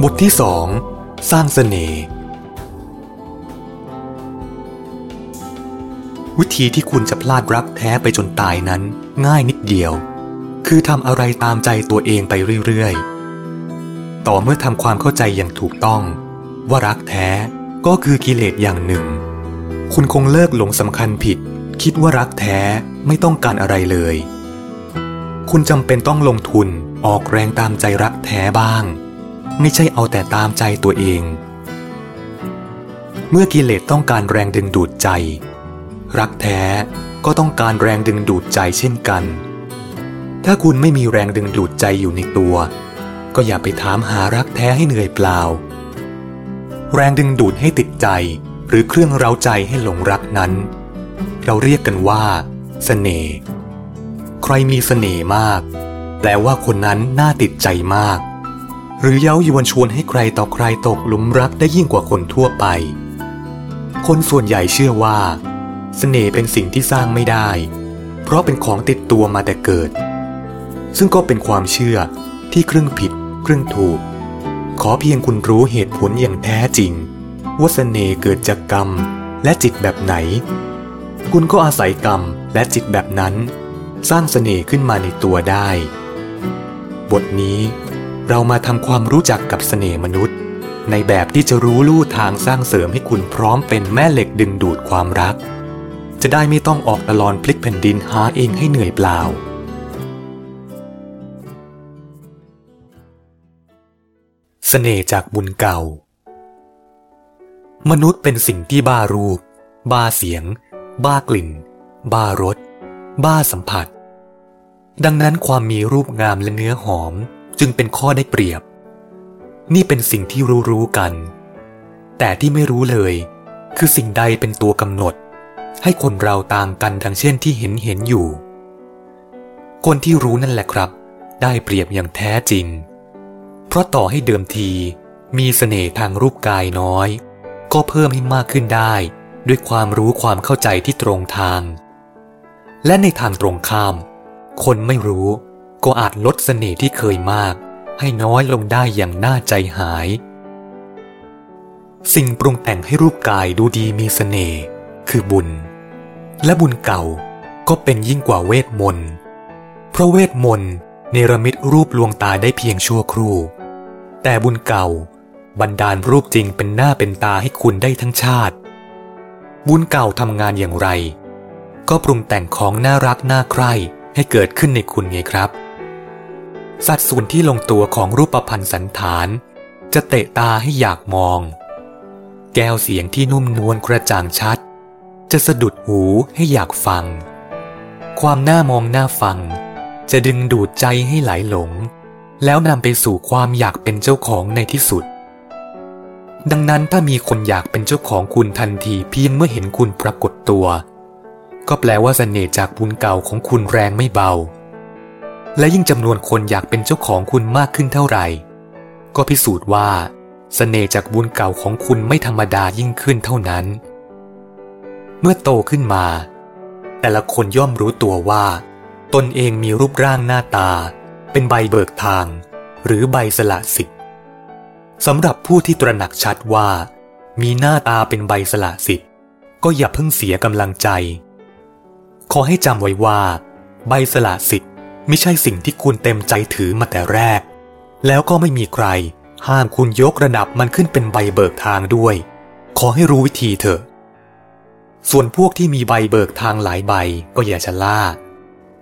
บทที่สองสร้างเสน่ห์วิธีที่คุณจะพลาดรักแท้ไปจนตายนั้น ง่ายนิดเดียว คือทำอะไรตามใจตัวเองไปเรื่อยๆ ต่อเมื่อทำความเข้าใจอย่างถูกต้อง ว่ารักแท้ก็คือกิเลสอย่างหนึ่ง คุณคงเลิกหลงสำคัญผิด คิดว่ารักแท้ไม่ต้องการอะไรเลย คุณจำเป็นต้องลงทุนออกแรงตามใจรักแท้บ้าง ไม่ใช่เอาแต่ตามใจตัวเอง เมื่อกิเลสต้องการแรงดึงดูดใจ รักแท้ก็ต้องการแรงดึงดูดใจเช่นกัน ถ้าคุณไม่มีแรงดึงดูดใจอยู่ในตัว ก็อย่าไปถามหารักแท้ให้เหนื่อยเปล่า แรงดึงดูดให้ติดใจหรือเครื่องเร้าใจให้หลงรักนั้น เราเรียกกันว่าสเสน่ห์ ใครมีสเสน่ห์มาก แปลว่าคนนั้นน่าติดใจมาก หรือเย้ายวนชวนให้ใครต่อใครตกหลุมรักได้ยิ่งกว่าคนทั่วไป คนส่วนใหญ่เชื่อว่าสเสน่ห์เป็นสิ่งที่สร้างไม่ได้ เพราะเป็นของติดตัวมาแต่เกิด ซึ่งก็เป็นความเชื่อที่ครึ่งผิดครึ่งถูก ขอเพียงคุณรู้เหตุผลอย่างแท้จริง ว่าสเสน่ห์เกิดจากกรรมและจิตแบบไหน คุณก็อาศัยกรรมและจิตแบบนั้น สร้างสเสน่ห์ขึ้นมาในตัวได้ บทนี้ เรามาทำความรู้จักกับสเสน่ห์มนุษย์ ในแบบที่จะรู้ลู่ทางสร้างเสริมให้คุณพร้อมเป็นแม่เหล็กดึงดูดความรัก จะได้ไม่ต้องออกตะลอนพลิกแผ่นดินหาเองให้เหนื่อยเปล่า เสน่ห์จากบุญเก่า มนุษย์เป็นสิ่งที่บ้ารูป บ้าเสียง บ้ากลิ่น บ้ารส บ้าสัมผัส ดังนั้นความมีรูปงามและเนื้อหอม จึงเป็นข้อได้เปรียบ นี่เป็นสิ่งที่รู้รู้กัน แต่ที่ไม่รู้เลย คือสิ่งใดเป็นตัวกำหนด ให้คนเราต่างกันดังเช่นที่เห็นเห็นอยู่ คนที่รู้นั่นแหละครับ ได้เปรียบอย่างแท้จริง เพราะต่อให้เดิมทีมีเสน่ห์ทางรูปกายน้อย ก็เพิ่มให้มากขึ้นได้ ด้วยความรู้ความเข้าใจที่ตรงทาง และในทางตรงข้าม คนไม่รู้ ก็อาจลดเสน่ห์ที่เคยมาก ให้น้อยลงได้อย่างน่าใจหาย สิ่งปรุงแต่งให้รูปกายดูดีมีเสน่ห์คือบุญ และบุญเก่าก็เป็นยิ่งกว่าเวทมนต์เพราะเวทมนต์เนรมิตรูปลวงตาได้เพียงชั่วครู่ แต่บุญเก่าบันดาลรูปจริงเป็นหน้าเป็นตาให้คุณได้ทั้งชาติ บุญเก่าทำงานอย่างไร ก็ปรุงแต่งของน่ารักน่าใคร่ให้เกิดขึ้นในคุณไงครับ สัดส่วนที่ลงตัวของรูปพันธ์สันฐาน จะเตะตาให้อยากมอง แก้วเสียงที่นุ่มนวลกระจ่างชัด จะสะดุดหูให้อยากฟัง ความน่ามองน่าฟัง จะดึงดูดใจให้ไหลหลง แล้วนำไปสู่ความอยากเป็นเจ้าของในที่สุด ดังนั้นถ้ามีคนอยากเป็นเจ้าของคุณทันทีเพียงเมื่อเห็นคุณปรากฏตัว ก็แปลว่าเสน่ห์จากบุญเก่าของคุณแรงไม่เบา และยิ่งจำนวนคนอยากเป็นเจ้าของคุณมากขึ้นเท่าไหร่ ก็พิสูจน์ว่าสเสน่ห์จากบุญเก่าของคุณไม่ธรรมดายิ่งขึ้นเท่านั้น เมื่อโตขึ้นมา แต่ละคนย่อมรู้ตัวว่า ตนเองมีรูปร่างหน้าตา เป็นใบเบิกทาง หรือใบสละสิทธิ์สำหรับผู้ที่ตระหนักชัดว่า มีหน้าตาเป็นใบสละสิทธิ์ก็อย่าเพิ่งเสียกำลังใจ ขอให้จำไว้ว่า ใบสละสิทธิ์ ไม่ใช่สิ่งที่คุณเต็มใจถือมาแต่แรก แล้วก็ไม่มีใคร ห้ามคุณยกระดับมันขึ้นเป็นใบเบิกทางด้วย ขอให้รู้วิธีเถอะ ส่วนพวกที่มีใบเบิกทางหลายใบก็อย่าชะล่า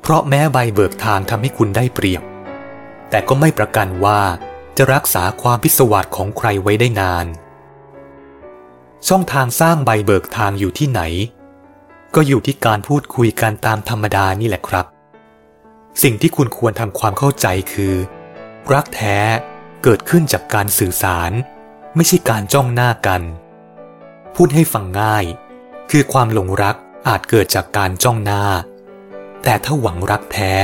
เพราะแม้ใบเบิกทางทำให้คุณได้เปรียบ แต่ก็ไม่ประกันว่าจะรักษาความพิศวาสของใครไว้ได้นาน ช่องทางสร้างใบเบิกทางอยู่ที่ไหน ก็อยู่ที่การพูดคุยกันตามธรรมดานี่แหละครับ สิ่งที่คุณควรทำความเข้าใจคือ รักแท้เกิดขึ้นจากการสื่อสาร ไม่ใช่การจ้องหน้ากัน พูดให้ฟังง่าย คือความหลงรักอาจเกิดจากการจ้องหน้า แต่ถ้าหวังรักแท้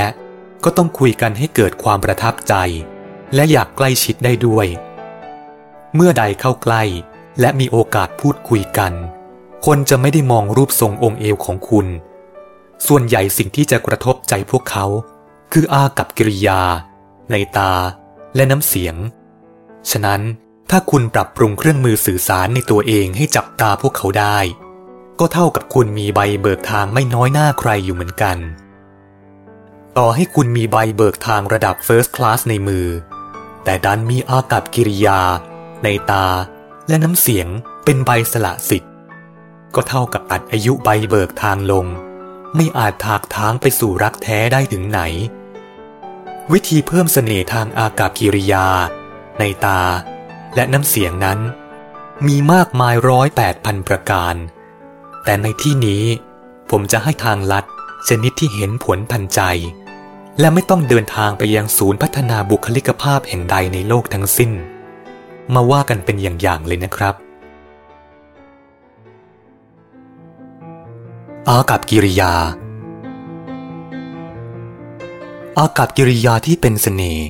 ก็ต้องคุยกันให้เกิดความประทับใจ และอยากใกล้ชิดได้ด้วย เมื่อใดเข้าใกล้และมีโอกาสพูดคุยกัน คนจะไม่ได้มองรูปทรงองค์เอวของคุณ ส่วนใหญ่สิ่งที่จะกระทบใจพวกเขา คืออากับกิริยา ในตา และน้ำเสียง ฉะนั้นถ้าคุณปรับปรุงเครื่องมือสื่อสารในตัวเองให้จับตาพวกเขาได้ ก็เท่ากับคุณมีใบเบิกทางไม่น้อยหน้าใครอยู่เหมือนกัน ต่อให้คุณมีใบเบิกทางระดับ First Class ในมือ แต่ดันมีอากับกิริยา ในตา และน้ำเสียงเป็นใบสละสิทธิ์ ก็เท่ากับตัดอายุใบเบิกทางลง ไม่อาจถากทางไปสู่รักแท้ได้ถึงไหน วิธีเพิ่มเสน่ห์ทางอากับกิริยา ในตา และน้ำเสียงนั้น มีมากมายร้อยแปดพันประการ แต่ในที่นี้ผมจะให้ทางลัดชนิดที่เห็นผลทันใจ และไม่ต้องเดินทางไปยังศูนย์พัฒนาบุคลิกภาพแห่งใดในโลกทั้งสิ้น มาว่ากันเป็นอย่างๆเลยนะครับ อากับกิริยา อากับกิริยาที่เป็นสเสน่ห์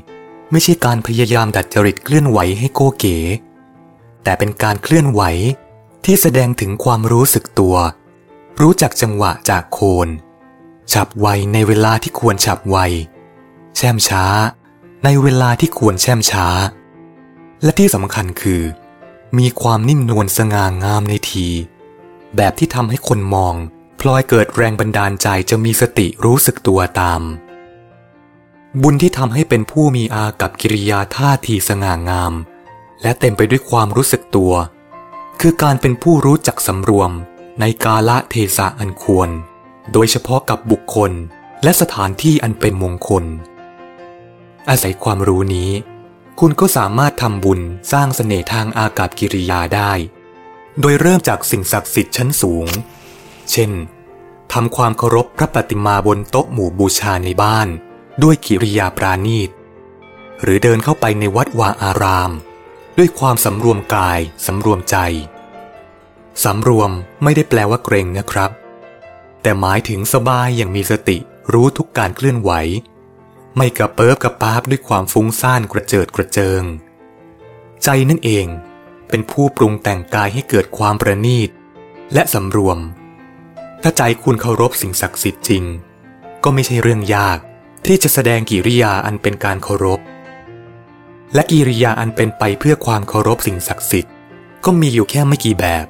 ไม่ใช่การพยายามดัดจริตเคลื่อนไหวให้โกเก๋ แต่เป็นการเคลื่อนไหวที่แสดงถึงความรู้สึกตัว รู้จักจังหวะจากโคน ฉับไวในเวลาที่ควรฉับไว แช่มช้า ในเวลาที่ควรแช่มช้า และที่สำคัญคือ มีความนิ่มนวลสง่างามในที แบบที่ทำให้คนมอง พลอยเกิดแรงบันดาลใจจะมีสติรู้สึกตัวตาม บุญที่ทำให้เป็นผู้มีอากับกิริยาท่าทีสง่างาม และเต็มไปด้วยความรู้สึกตัว คือการเป็นผู้รู้จักสำรวมในกาละเทศะอันควร โดยเฉพาะกับบุคคลและสถานที่อันเป็นมงคล อาศัยความรู้นี้ คุณก็สามารถทำบุญสร้างสเสน่ห์ทางอากับกิริยาได้ โดยเริ่มจากสิ่งศักดิ์สิทธิ์ชั้นสูง เช่นทำความเคารพพระปฏิมาบนโต๊ะหมู่บูชาในบ้าน ด้วยกิริยาปราณีต หรือเดินเข้าไปในวัดวาอาราม ด้วยความสำรวมกายสำรวมใจสำรวมไม่ได้แปลว่าเกรงนะครับ แต่หมายถึงสบายอย่างมีสติรู้ทุกการเคลื่อนไหว ไม่กระเปิบกระปาบด้วยความฟุ้งซ่านกระเจิดกระเจิง ใจนั่นเองเป็นผู้ปรุงแต่งกายให้เกิดความประณีต และสำรวม ถ้าใจคุณเคารพสิ่งศักดิ์สิทธิ์จริง ก็ไม่ใช่เรื่องยาก ที่จะแสดงกิริยาอันเป็นการเคารพ และกิริยาอันเป็นไปเพื่อความเคารพสิ่งศักดิ์สิทธิ์ ก็มีอยู่แค่ไม่กี่แบบ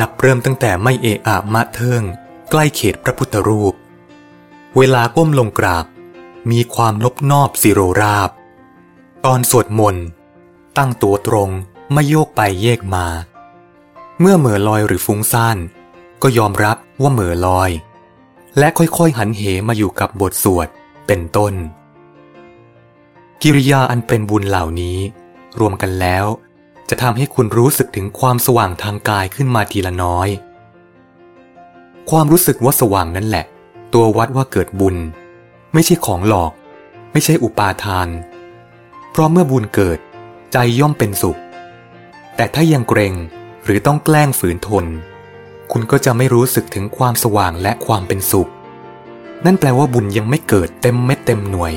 นับเริ่มตั้งแต่ไม่เอะอะมะเทิงใกล้เขตพระพุทธรูป เวลาก้มลงกราบ มีความนบนอบสิโรราบ ตอนสวดมนต์ตั้งตัวตรงไม่โยกไปเยกมา เมื่อเหม่อลอยหรือฟุ้งซ่านก็ยอมรับว่าเหม่อลอย และค่อยๆหันเหมาอยู่กับบทสวด เป็นต้น กิริยาอันเป็นบุญเหล่านี้ รวมกันแล้ว จะทำให้คุณรู้สึกถึงความสว่างทางกายขึ้นมาทีละน้อย ความรู้สึกว่าสว่างนั่นแหละ ตัววัดว่าเกิดบุญ ไม่ใช่ของหลอก ไม่ใช่อุปาทาน เพราะเมื่อบุญเกิดใจย่อมเป็นสุข แต่ถ้ายังเกรงหรือต้องแกล้งฝืนทน คุณก็จะไม่รู้สึกถึงความสว่างและความเป็นสุข นั่นแปลว่าบุญยังไม่เกิดเต็มเม็ดเต็มหน่วย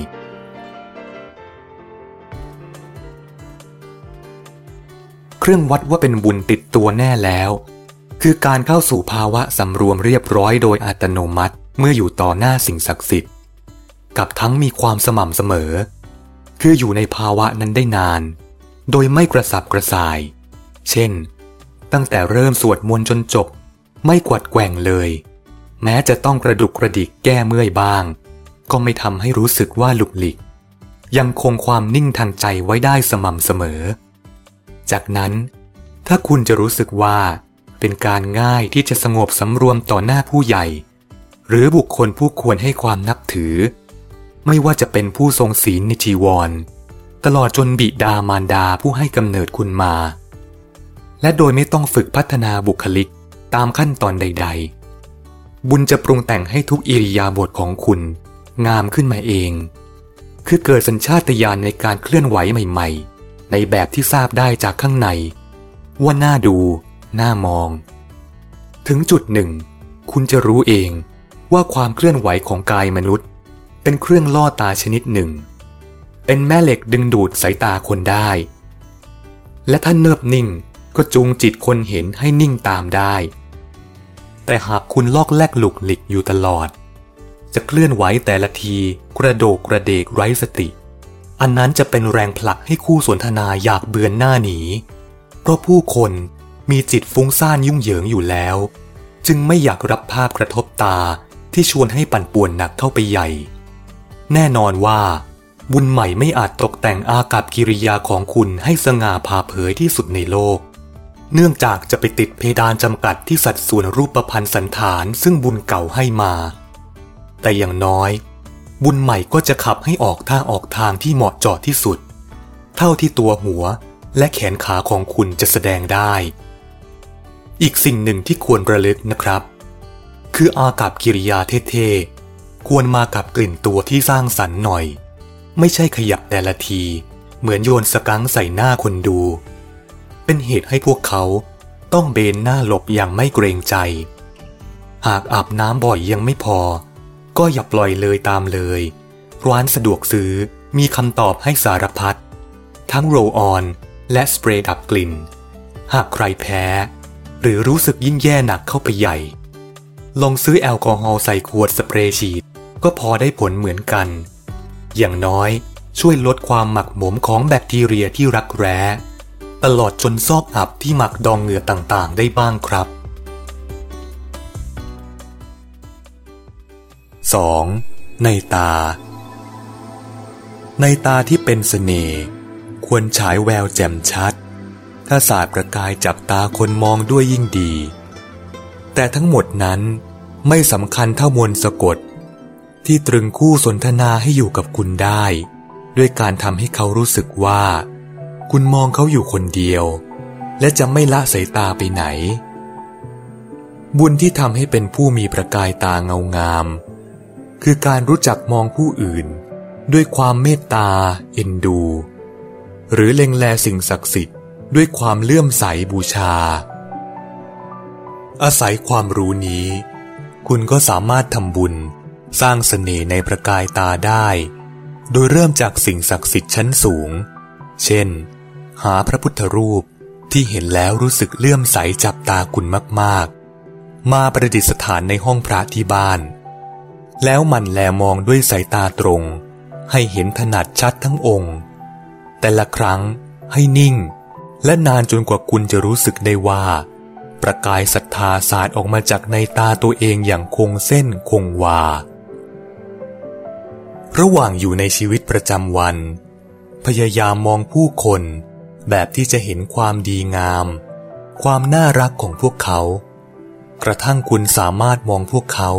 เครื่องวัดว่าเป็นบุญติดตัวแน่แล้ว คือการเข้าสู่ภาวะสำรวมเรียบร้อยโดยอัตโนมัติเมื่ออยู่ต่อหน้าสิ่งศักดิ์สิทธิ์ กับทั้งมีความสม่ำเสมอ คืออยู่ในภาวะนั้นได้นาน โดยไม่กระสับกระส่าย เช่น ตั้งแต่เริ่มสวดมนต์จนจบ ไม่กวัดแกว่งเลย แม้จะต้องกระดุกกระดิกแก้เมื่อยบ้าง ก็ไม่ทำให้รู้สึกว่าหลุกหลิก ยังคงความนิ่งทันใจไว้ได้สม่ำเสมอ จากนั้น ถ้าคุณจะรู้สึกว่า เป็นการง่ายที่จะสงบสำรวมต่อหน้าผู้ใหญ่ หรือบุคคลผู้ควรให้ความนับถือ ไม่ว่าจะเป็นผู้ทรงศีลในจีวร ตลอดจนบิดามารดาผู้ให้กำเนิดคุณมา และโดยไม่ต้องฝึกพัฒนาบุคลิกตามขั้นตอนใด ๆ บุญจะปรุงแต่งให้ทุกอิริยาบถของคุณ งามขึ้นมาเอง คือเกิดสัญชาตญาณในการเคลื่อนไหวใหม่ ๆ ในแบบที่ทราบได้จากข้างใน ว่าน่าดู น่ามอง ถึงจุดหนึ่ง คุณจะรู้เองว่าความเคลื่อนไหวของกายมนุษย์ เป็นเครื่องล่อตาชนิดหนึ่ง เป็นแม่เหล็กดึงดูดสายตาคนได้ และถ้าเนิบนิ่งก็จูงจิตคนเห็นให้นิ่งตามได้ แต่หากคุณลอกแลกหลุกหลิกอยู่ตลอด จะเคลื่อนไหวแต่ละที กระโดกกระเดกไร้สติ อันนั้นจะเป็นแรงผลักให้คู่สนทนาอยากเบือนหน้าหนี เพราะผู้คนมีจิตฟุ้งซ่านยุ่งเหยิงอยู่แล้ว จึงไม่อยากรับภาพกระทบตาที่ชวนให้ปั่นป่วนหนักเข้าไปใหญ่ แน่นอนว่า บุญใหม่ไม่อาจตกแต่งอากับกิริยาของคุณให้สง่าผ่าเผยที่สุดในโลก เนื่องจากจะไปติดเพดานจำกัดที่สัดส่วนรูปพันธ์สันฐานซึ่งบุญเก่าให้มา แต่อย่างน้อย บุญใหม่ก็จะขับให้ออกท่าออกทางที่เหมาะเจาะที่สุด เท่าที่ตัวหัวและแขนขาของคุณจะแสดงได้ อีกสิ่งหนึ่งที่ควรระลึกนะครับ คืออากับกิริยาเท่ๆ ควรมากับกลิ่นตัวที่สร้างสรรค์หน่อย ไม่ใช่ขยับแต่ละที เหมือนโยนสกังใส่หน้าคนดู เป็นเหตุให้พวกเขาต้องเบนหน้าหลบอย่างไม่เกรงใจ หากอาบน้ำบ่อยยังไม่พอ ก็อย่าปล่อยเลยตามเลย ร้านสะดวกซื้อมีคำตอบให้สารพัด ทั้งโรออนและสเปรย์ดับกลิ่น หากใครแพ้ หรือรู้สึกยิ่งแย่หนักเข้าไปใหญ่ ลองซื้อแอลกอฮอล์ใส่ขวดสเปรย์ฉีด ก็พอได้ผลเหมือนกัน อย่างน้อยช่วยลดความหมักหมมของแบคทีเรียที่รักแร้ ตลอดจนซอกอับที่หมักดองเหงื่อต่างๆ ได้บ้างครับ 2. ในตา ในตาที่เป็นเสน่ห์ควรฉายแววแจ่มชัด ถ้าสาดประกายจับตาคนมองด้วยยิ่งดี แต่ทั้งหมดนั้นไม่สำคัญเท่ามนสะกด ที่ตรึงคู่สนทนาให้อยู่กับคุณได้ ด้วยการทำให้เขารู้สึกว่า คุณมองเขาอยู่คนเดียว และจะไม่ละสายตาไปไหน บุญที่ทำให้เป็นผู้มีประกายตาเงางาม คือการรู้จักมองผู้อื่น ด้วยความเมตตา เอ็นดู หรือเล็งแลสิ่งศักดิ์สิทธิ์ด้วยความเลื่อมใสบูชา อาศัยความรู้นี้ คุณก็สามารถทำบุญสร้างสเสน่ห์ในประกายตาได้ โดยเริ่มจากสิ่งศักดิ์สิทธิ์ชั้นสูง เช่น หาพระพุทธรูปที่เห็นแล้วรู้สึกเลื่อมใสจับตาคุณมากๆ มาประดิษฐานในห้องพระที่บ้าน แล้วมันแลมองด้วยสายตาตรง ให้เห็นถนัดชัดทั้งองค์ แต่ละครั้งให้นิ่ง และนานจนกว่าคุณจะรู้สึกได้ว่า ประกายศรัทธาสาดออกมาจากในตาตัวเองอย่างคงเส้นคงวา ระหว่างอยู่ในชีวิตประจำวัน พยายามมองผู้คน แบบที่จะเห็นความดีงาม ความน่ารักของพวกเขา กระทั่งคุณสามารถมองพวกเขา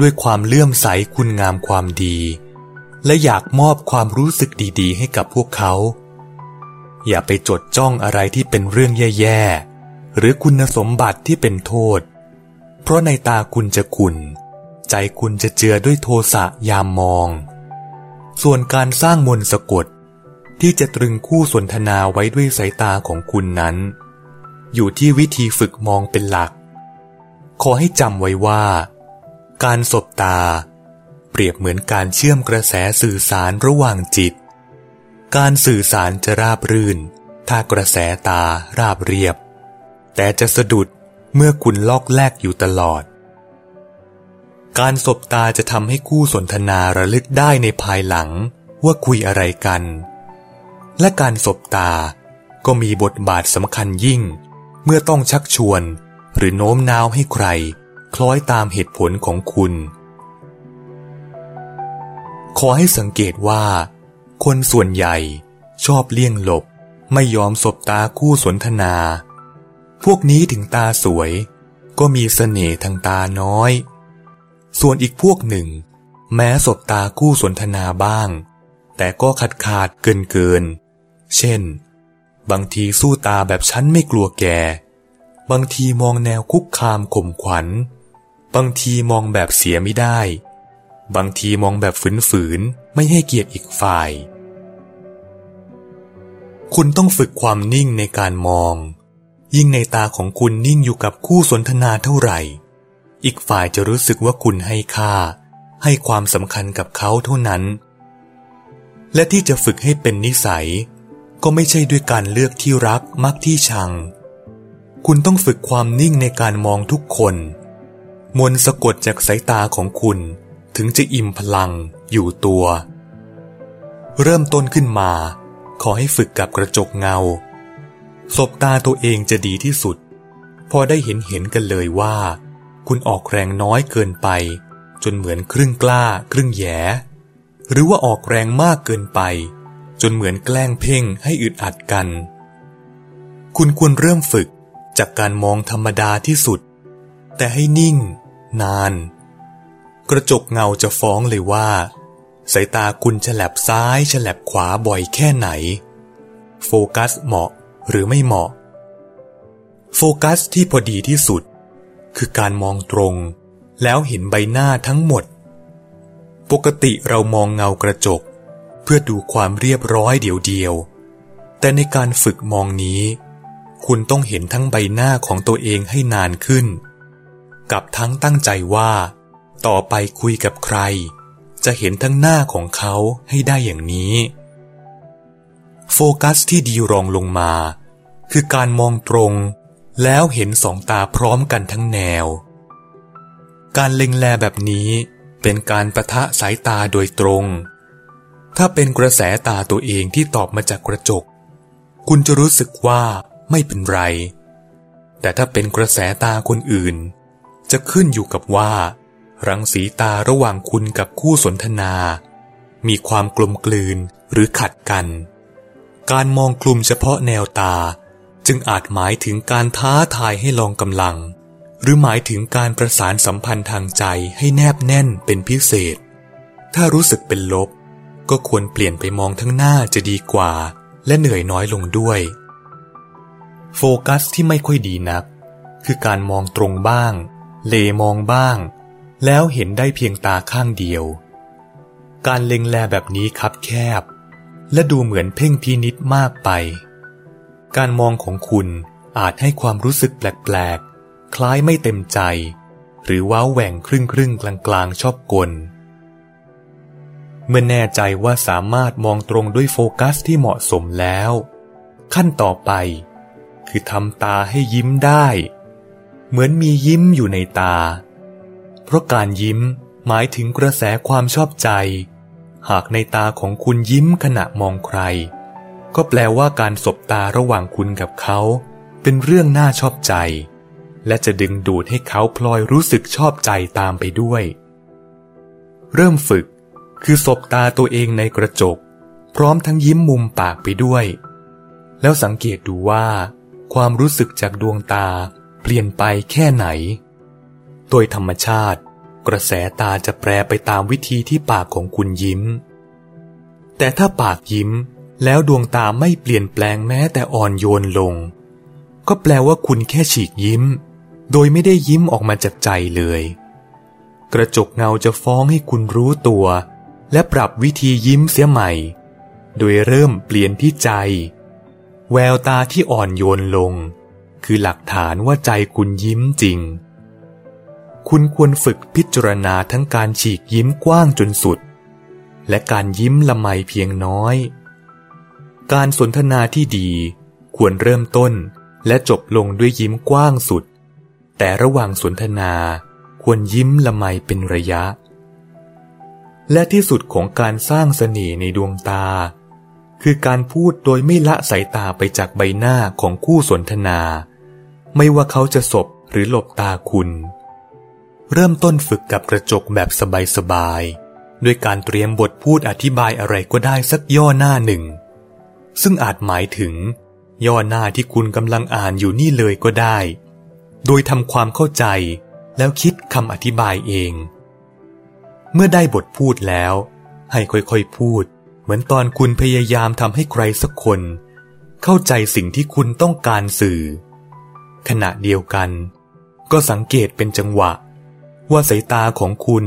ด้วยความเลื่อมใสคุณงามความดี และอยากมอบความรู้สึกดีๆ ให้กับพวกเขา อย่าไปจดจ้องอะไรที่เป็นเรื่องแย่ๆ หรือคุณสมบัติที่เป็นโทษ เพราะในตาคุณจะขุนใจคุณจะเจือด้วยโทสะยามมอง ส่วนการสร้างมนสะกด ที่จะตรึงคู่สนทนาไว้ด้วยสายตาของคุณนั้น อยู่ที่วิธีฝึกมองเป็นหลัก ขอให้จำไว้ว่า การสบตา เปรียบเหมือนการเชื่อมกระแสสื่อสารระหว่างจิต การสื่อสารจะราบรื่น ถ้ากระแสตาราบเรียบ แต่จะสะดุดเมื่อคุณลอกแลกอยู่ตลอด การสบตาจะทำให้คู่สนทนาระลึกได้ในภายหลังว่าคุยอะไรกัน และการสบตา ก็มีบทบาทสำคัญยิ่ง เมื่อต้องชักชวน หรือโน้มน้าวให้ใคร คล้อยตามเหตุผลของคุณ ขอให้สังเกตว่า คนส่วนใหญ่ชอบเลี่ยงหลบ ไม่ยอมสบตาคู่สนทนา พวกนี้ถึงตาสวย ก็มีเสน่ห์ทางตาน้อย ส่วนอีกพวกหนึ่ง แม้สบตาคู่สนทนาบ้างแต่ก็ขาดขาดเกินเกิน เช่น บางทีสู้ตาแบบฉันไม่กลัวแก บางทีมองแนวคุกคามข่มขวัญ บางทีมองแบบเสียไม่ได้ บางทีมองแบบฝืนๆไม่ให้เกียรติอีกฝ่าย คุณต้องฝึกความนิ่งในการมอง ยิ่งในตาของคุณนิ่งอยู่กับคู่สนทนาเท่าไหร่ อีกฝ่ายจะรู้สึกว่าคุณให้ค่า ให้ความสำคัญกับเขาเท่านั้นและที่จะฝึกให้เป็นนิสัย ก็ไม่ใช่ด้วยการเลือกที่รักมักที่ชัง คุณต้องฝึกความนิ่งในการมองทุกคน มนสะกดจากสายตาของคุณถึงจะอิ่มพลังอยู่ตัว เริ่มต้นขึ้นมา ขอให้ฝึกกับกระจกเงา สบตาตัวเองจะดีที่สุด พอได้เห็นเห็นกันเลยว่า คุณออกแรงน้อยเกินไป จนเหมือนครึ่งกล้า ครึ่งแยหรือว่าออกแรงมากเกินไป จนเหมือนแกล้งเพ่งให้อึดอัดกัน คุณควรเริ่มฝึกจากการมองธรรมดาที่สุด แต่ให้นิ่ง นาน กระจกเงาจะฟ้องเลยว่า สายตาคุณฉลับซ้ายฉลับขวาบ่อยแค่ไหน โฟกัสเหมาะหรือไม่เหมาะ โฟกัสที่พอดีที่สุด คือการมองตรง แล้วเห็นใบหน้าทั้งหมด ปกติเรามองเงากระจก พื่อดูความเรียบร้อยเดียวๆ แต่ในการฝึกมองนี้ คุณต้องเห็นทั้งใบหน้าของตัวเองให้นานขึ้น กับทั้งตั้งใจว่า ต่อไปคุยกับใคร จะเห็นทั้งหน้าของเขาให้ได้อย่างนี้ โฟกัสที่ดีรองลงมา คือการมองตรง แล้วเห็นสองตาพร้อมกันทั้งแนว การเล็งแลแบบนี้เป็นการประทะสายตาโดยตรง ถ้าเป็นกระแสตาตัวเองที่ตอบมาจากกระจก คุณจะรู้สึกว่าไม่เป็นไร แต่ถ้าเป็นกระแสตาคนอื่น จะขึ้นอยู่กับว่า รังสีตาระหว่างคุณกับคู่สนทนา มีความกลมกลืนหรือขัดกัน การมองกลุ่มเฉพาะแนวตาจึงอาจหมายถึงการท้าทายให้ลองกำลัง หรือหมายถึงการประสานสัมพันธ์ทางใจให้แนบแน่นเป็นพิเศษ ถ้ารู้สึกเป็นลบ ก็ควรเปลี่ยนไปมองทั้งหน้าจะดีกว่า และเหนื่อยน้อยลงด้วย โฟกัสที่ไม่ค่อยดีนัก คือการมองตรงบ้าง เลมองบ้าง แล้วเห็นได้เพียงตาข้างเดียว การเล็งแลแบบนี้คับแคบ และดูเหมือนเพ่งพินิษมากไป การมองของคุณอาจให้ความรู้สึกแปลกๆ คล้ายไม่เต็มใจ หรือว้าแหว่งครึ่งครึ่งกลางกลางชอบกล เมื่อแน่ใจว่าสามารถมองตรงด้วยโฟกัสที่เหมาะสมแล้ว ขั้นต่อไป คือทำตาให้ยิ้มได้ เหมือนมียิ้มอยู่ในตา เพราะการยิ้มหมายถึงกระแสความชอบใจ หากในตาของคุณยิ้มขณะมองใคร ก็แปลว่าการสบตาระหว่างคุณกับเขา เป็นเรื่องน่าชอบใจ และจะดึงดูดให้เขาพลอยรู้สึกชอบใจตามไปด้วย เริ่มฝึก คือสบตาตัวเองในกระจก พร้อมทั้งยิ้มมุมปากไปด้วย แล้วสังเกตดูว่า ความรู้สึกจากดวงตาเปลี่ยนไปแค่ไหน โดยธรรมชาติ กระแสตาจะแปรไปตามวิธีที่ปากของคุณยิ้ม แต่ถ้าปากยิ้มแล้วดวงตาไม่เปลี่ยนแปลงแม้แต่อ่อนโยนลง ก็แปลว่าคุณแค่ฉีกยิ้ม โดยไม่ได้ยิ้มออกมาจากใจเลย กระจกเงาจะฟ้องให้คุณรู้ตัว และปรับวิธียิ้มเสียใหม่ โดยเริ่มเปลี่ยนที่ใจ แววตาที่อ่อนโยนลง คือหลักฐานว่าใจคุณยิ้มจริง คุณควรฝึกพิจารณาทั้งการฉีกยิ้มกว้างจนสุด และการยิ้มละไมเพียงน้อย การสนทนาที่ดีควรเริ่มต้นและจบลงด้วยยิ้มกว้างสุด แต่ระหว่างสนทนาควรยิ้มละไมเป็นระยะ และที่สุดของการสร้างเสน่ห์ในดวงตา คือการพูดโดยไม่ละสายตาไปจากใบหน้าของคู่สนทนา ไม่ว่าเขาจะสบหรือหลบตาคุณ เริ่มต้นฝึกกับกระจกแบบสบายๆด้วยการเตรียมบทพูดอธิบายอะไรก็ได้สักย่อหน้าหนึ่ง ซึ่งอาจหมายถึง ย่อหน้าที่คุณกำลังอ่านอยู่นี่เลยก็ได้ โดยทำความเข้าใจแล้วคิดคำอธิบายเอง เมื่อได้บทพูดแล้ว ให้ค่อยๆพูด เหมือนตอนคุณพยายามทำให้ใครสักคน เข้าใจสิ่งที่คุณต้องการสื่อ ขณะเดียวกัน ก็สังเกตเป็นจังหวะ ว่าสายตาของคุณ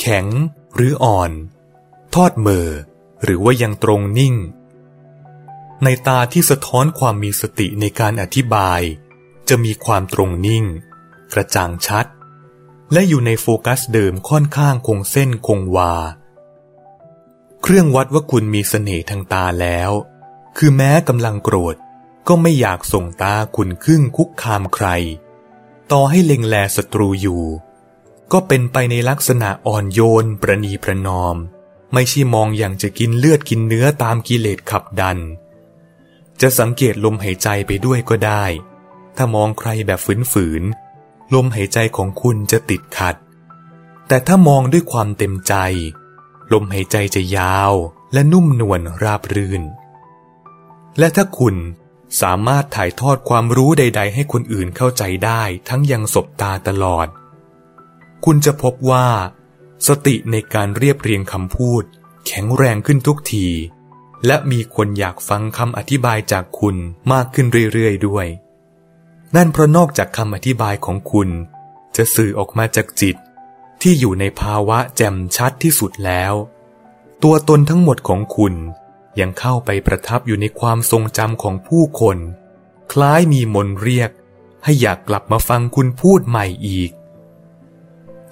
แข็งหรืออ่อน ทอดเมอหรือว่ายังตรงนิ่ง ในตาที่สะท้อนความมีสติในการอธิบาย จะมีความตรงนิ่ง กระจ่างชัด และอยู่ในโฟกัสเดิมค่อนข้างคงเส้นคงวา เครื่องวัดว่าคุณมีเสน่ห์ทางตาแล้ว คือแม้กำลังโกรธก็ไม่อยากส่งตาคุณครึ่งคุกคามใคร ต่อให้เล็งแลศัตรูอยู่ ก็เป็นไปในลักษณะอ่อนโยนประนีประนอม ไม่ใช่มองอย่างจะกินเลือดกินเนื้อตามกิเลสขับดัน จะสังเกตลมหายใจไปด้วยก็ได้ ถ้ามองใครแบบฝืนๆ ลมหายใจของคุณจะติดขัด แต่ถ้ามองด้วยความเต็มใจ ลมหายใจจะยาวและนุ่มนวลราบรื่น และถ้าคุณสามารถถ่ายทอดความรู้ใด ๆ ให้คนอื่นเข้าใจได้ทั้งยังสบตาตลอด คุณจะพบว่า สติในการเรียบเรียงคำพูด แข็งแรงขึ้นทุกที และมีคนอยากฟังคำอธิบายจากคุณมากขึ้นเรื่อย ๆ ด้วย นั่นเพราะนอกจากคำอธิบายของคุณ จะสื่อออกมาจากจิต ที่อยู่ในภาวะแจ่มชัดที่สุดแล้ว ตัวตนทั้งหมดของคุณยังเข้าไปประทับอยู่ในความทรงจำของผู้คน คล้ายมีมนเรียก ให้อยากกลับมาฟังคุณพูดใหม่อีกส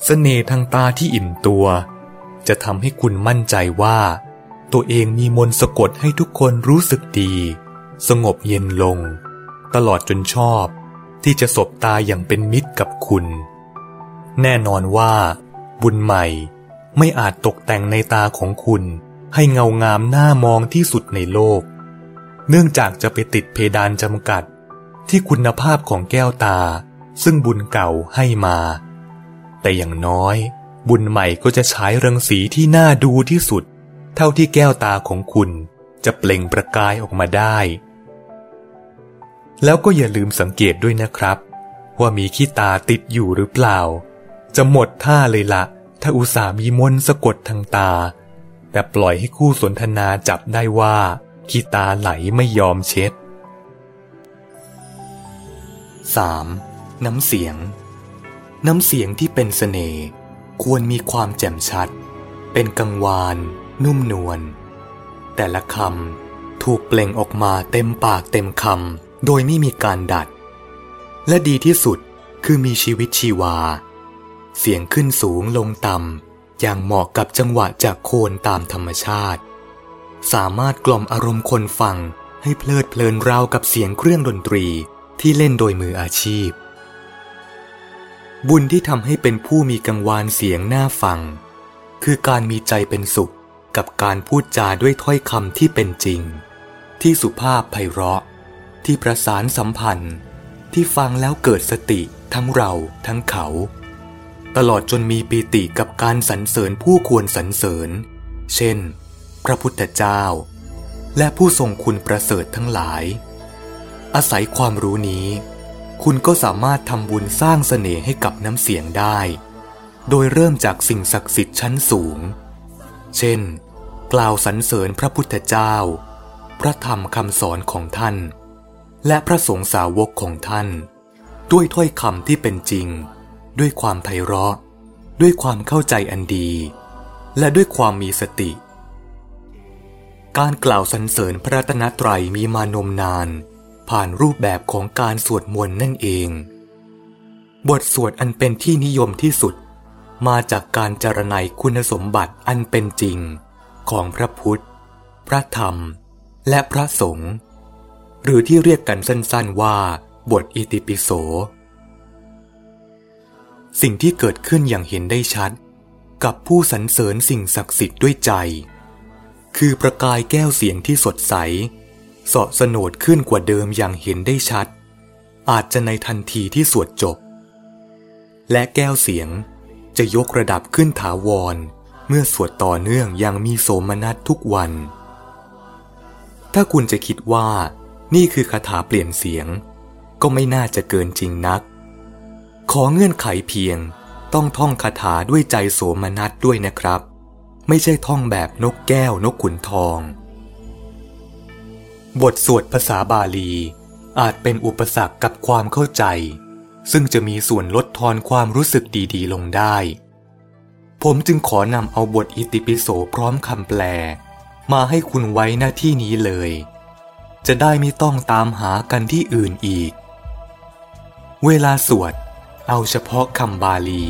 เสน่ห์ทางตาที่อิ่มตัว จะทำให้คุณมั่นใจว่า ตัวเองมีมนสะกดให้ทุกคนรู้สึกดี สงบเย็นลง ตลอดจนชอบ ที่จะสบตาอย่างเป็นมิตรกับคุณ แน่นอนว่า บุญใหม่ไม่อาจตกแต่งในตาของคุณให้เงางามหน่ามองที่สุดในโลก เนื่องจากจะไปติดเพดานจำกัด ที่คุณภาพของแก้วตา ซึ่งบุญเก่าให้มา แต่อย่างน้อย บุญใหม่ก็จะฉายรังสีที่น่าดูที่สุด เท่าที่แก้วตาของคุณจะเปล่งประกายออกมาได้ แล้วก็อย่าลืมสังเกตด้วยนะครับ ว่ามีขี้ตาติดอยู่หรือเปล่า จะหมดท่าเลยละ ถ้าอุตส่ามีมนสะกดทางตา แต่ปล่อยให้คู่สนทนาจับได้ว่าขี้ตาไหลไม่ยอมเช็ด 3. น้ำเสียง น้ำเสียงที่เป็นเสน่ห์ควรมีความแจ่มชัด เป็นกังวาน นุ่มนวลแต่ละคำถูกเปล่งออกมาเต็มปากเต็มคำ โดยไม่มีการดัด และดีที่สุดคือมีชีวิตชีวา เสียงขึ้นสูงลงต่ำอย่างเหมาะกับจังหวะจากโคนตามธรรมชาติ สามารถกล่อมอารมณ์คนฟังให้เพลิดเพลินราวกับเสียงเครื่องดนตรีที่เล่นโดยมืออาชีพ บุญที่ทำให้เป็นผู้มีกังวานเสียงน่าฟัง คือการมีใจเป็นสุขกับการพูดจาด้วยถ้อยคำที่เป็นจริง ที่สุภาพไพเราะ ที่ประสานสัมพันธ์ที่ฟังแล้วเกิดสติทั้งเราทั้งเขา ตลอดจนมีปีติกับการสรรเสริญผู้ควรสรรเสริญ เช่น พระพุทธเจ้า และผู้ทรงคุณประเสริฐทั้งหลาย อาศัยความรู้นี้ คุณก็สามารถทำบุญสร้างเสน่ห์ให้กับน้ำเสียงได้ โดยเริ่มจากสิ่งศักดิ์สิทธิ์ชั้นสูง เช่น กล่าวสรรเสริญพระพุทธเจ้า พระธรรมคำสอนของท่าน และพระสงฆ์สาวกของท่าน ด้วยถ้อยคำที่เป็นจริง ด้วยความไพเราะ ด้วยความเข้าใจอันดี และด้วยความมีสติ การกล่าวสรรเสริญพระรัตนตรัยมีมานมนาน ผ่านรูปแบบของการสวดมนต์นั่นเอง บทสวดอันเป็นที่นิยมที่สุด มาจากการจารณัยคุณสมบัติอันเป็นจริง ของพระพุทธ พระธรรม และพระสงฆ์ หรือที่เรียกกันสั้นๆว่า บทอิติปิโส สิ่งที่เกิดขึ้นอย่างเห็นได้ชัด กับผู้สรรเสริญสิ่งศักดิ์สิทธิ์ด้วยใจ คือประกายแก้วเสียงที่สดใสเสาะสนดขึ้นกว่าเดิมอย่างเห็นได้ชัด อาจจะในทันทีที่สวดจบ และแก้วเสียงจะยกระดับขึ้นถาวร เมื่อสวดต่อเนื่องอย่างมีโสมนัสทุกวัน ถ้าคุณจะคิดว่า นี่คือคาถาเปลี่ยนเสียง ก็ไม่น่าจะเกินจริงนัก ขอเงื่อนไขเพียงต้องท่องคาถาด้วยใจโสมนัสด้วยนะครับ ไม่ใช่ท่องแบบนกแก้วนกขุนทอง บทสวดภาษาบาลี อาจเป็นอุปสรรคกับความเข้าใจ ซึ่งจะมีส่วนลดทอนความรู้สึกดีๆ ลงได้ ผมจึงขอนำเอาบทอิติปิโสพร้อมคำแปล มาให้คุณไว้หน้าที่นี้เลย จะได้ไม่ต้องตามหากันที่อื่นอีก เวลาสวด เอาเฉพาะคำบาลี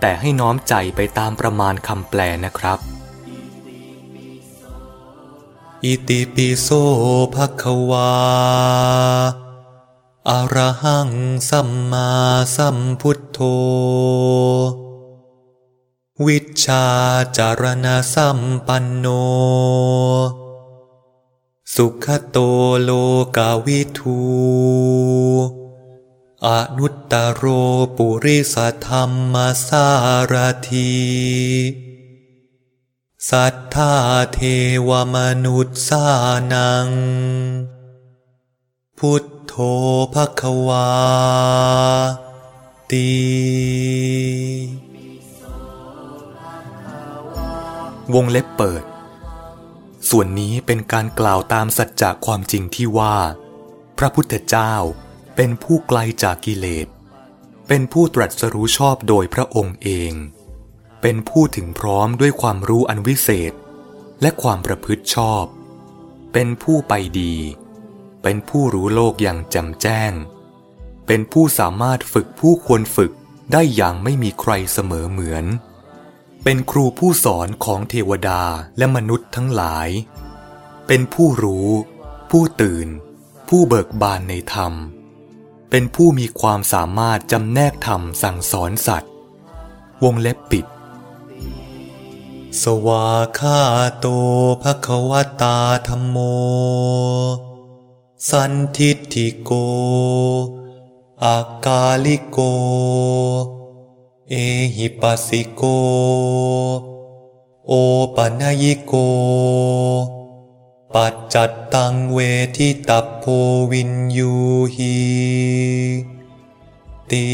แต่ให้น้อมใจไปตามประมาณคำแปลนะครับอิติปิโสภะคะวาอะระหังสัมมาสัมพุทโธ วิชาจารณสัมปันโน สุขโตโลกาวิทูอนุตตโรปุริสธรรมสารทีสัทธาเทวมนุษย์สานัง พุทโธภควาตีวงเล็บเปิด ส่วนนี้เป็นการกล่าวตามสัจจะความจริงที่ว่า พระพุทธเจ้าเป็นผู้ไกลจากกิเลส เป็นผู้ตรัสรู้ชอบโดยพระองค์เอง เป็นผู้ถึงพร้อมด้วยความรู้อันวิเศษ และความประพฤติชอบ เป็นผู้ไปดี เป็นผู้รู้โลกอย่างแจ่มแจ้ง เป็นผู้สามารถฝึกผู้ควรฝึกได้อย่างไม่มีใครเสมอเหมือน เป็นครูผู้สอนของเทวดาและมนุษย์ทั้งหลาย เป็นผู้รู้ ผู้ตื่น ผู้เบิกบานในธรรม เป็นผู้มีความสามารถจำแนกธรรมสั่งสอนสัตว์ วงเล็บปิด สวาคาโตภควตาธรรมโม สันทิฏฐิโก อากาลิโก เอหิปัสสิโก โอปัญญิโก ปัจจัตตังเวทิตัพโพวินยูหีตี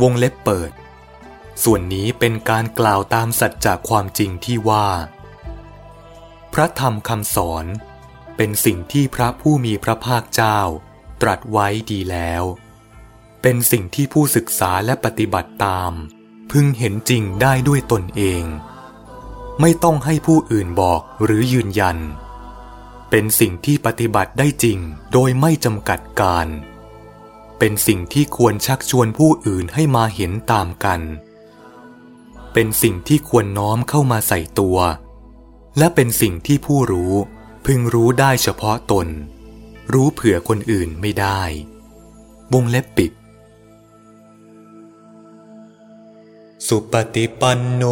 วงเล็บเปิด ส่วนนี้เป็นการกล่าวตามสัจจะความจริงที่ว่า พระธรรมคำสอนเป็นสิ่งที่พระผู้มีพระภาคเจ้า ตรัสไว้ดีแล้ว เป็นสิ่งที่ผู้ศึกษาและปฏิบัติตาม พึงเห็นจริงได้ด้วยตนเอง ไม่ต้องให้ผู้อื่นบอกหรือยืนยัน เป็นสิ่งที่ปฏิบัติได้จริงโดยไม่จำกัดการ เป็นสิ่งที่ควรชักชวนผู้อื่นให้มาเห็นตามกัน เป็นสิ่งที่ควรน้อมเข้ามาใส่ตัว และเป็นสิ่งที่ผู้รู้ พึงรู้ได้เฉพาะตน รู้เผื่อคนอื่นไม่ได้วงเล็บปิด สุปฏิปันโน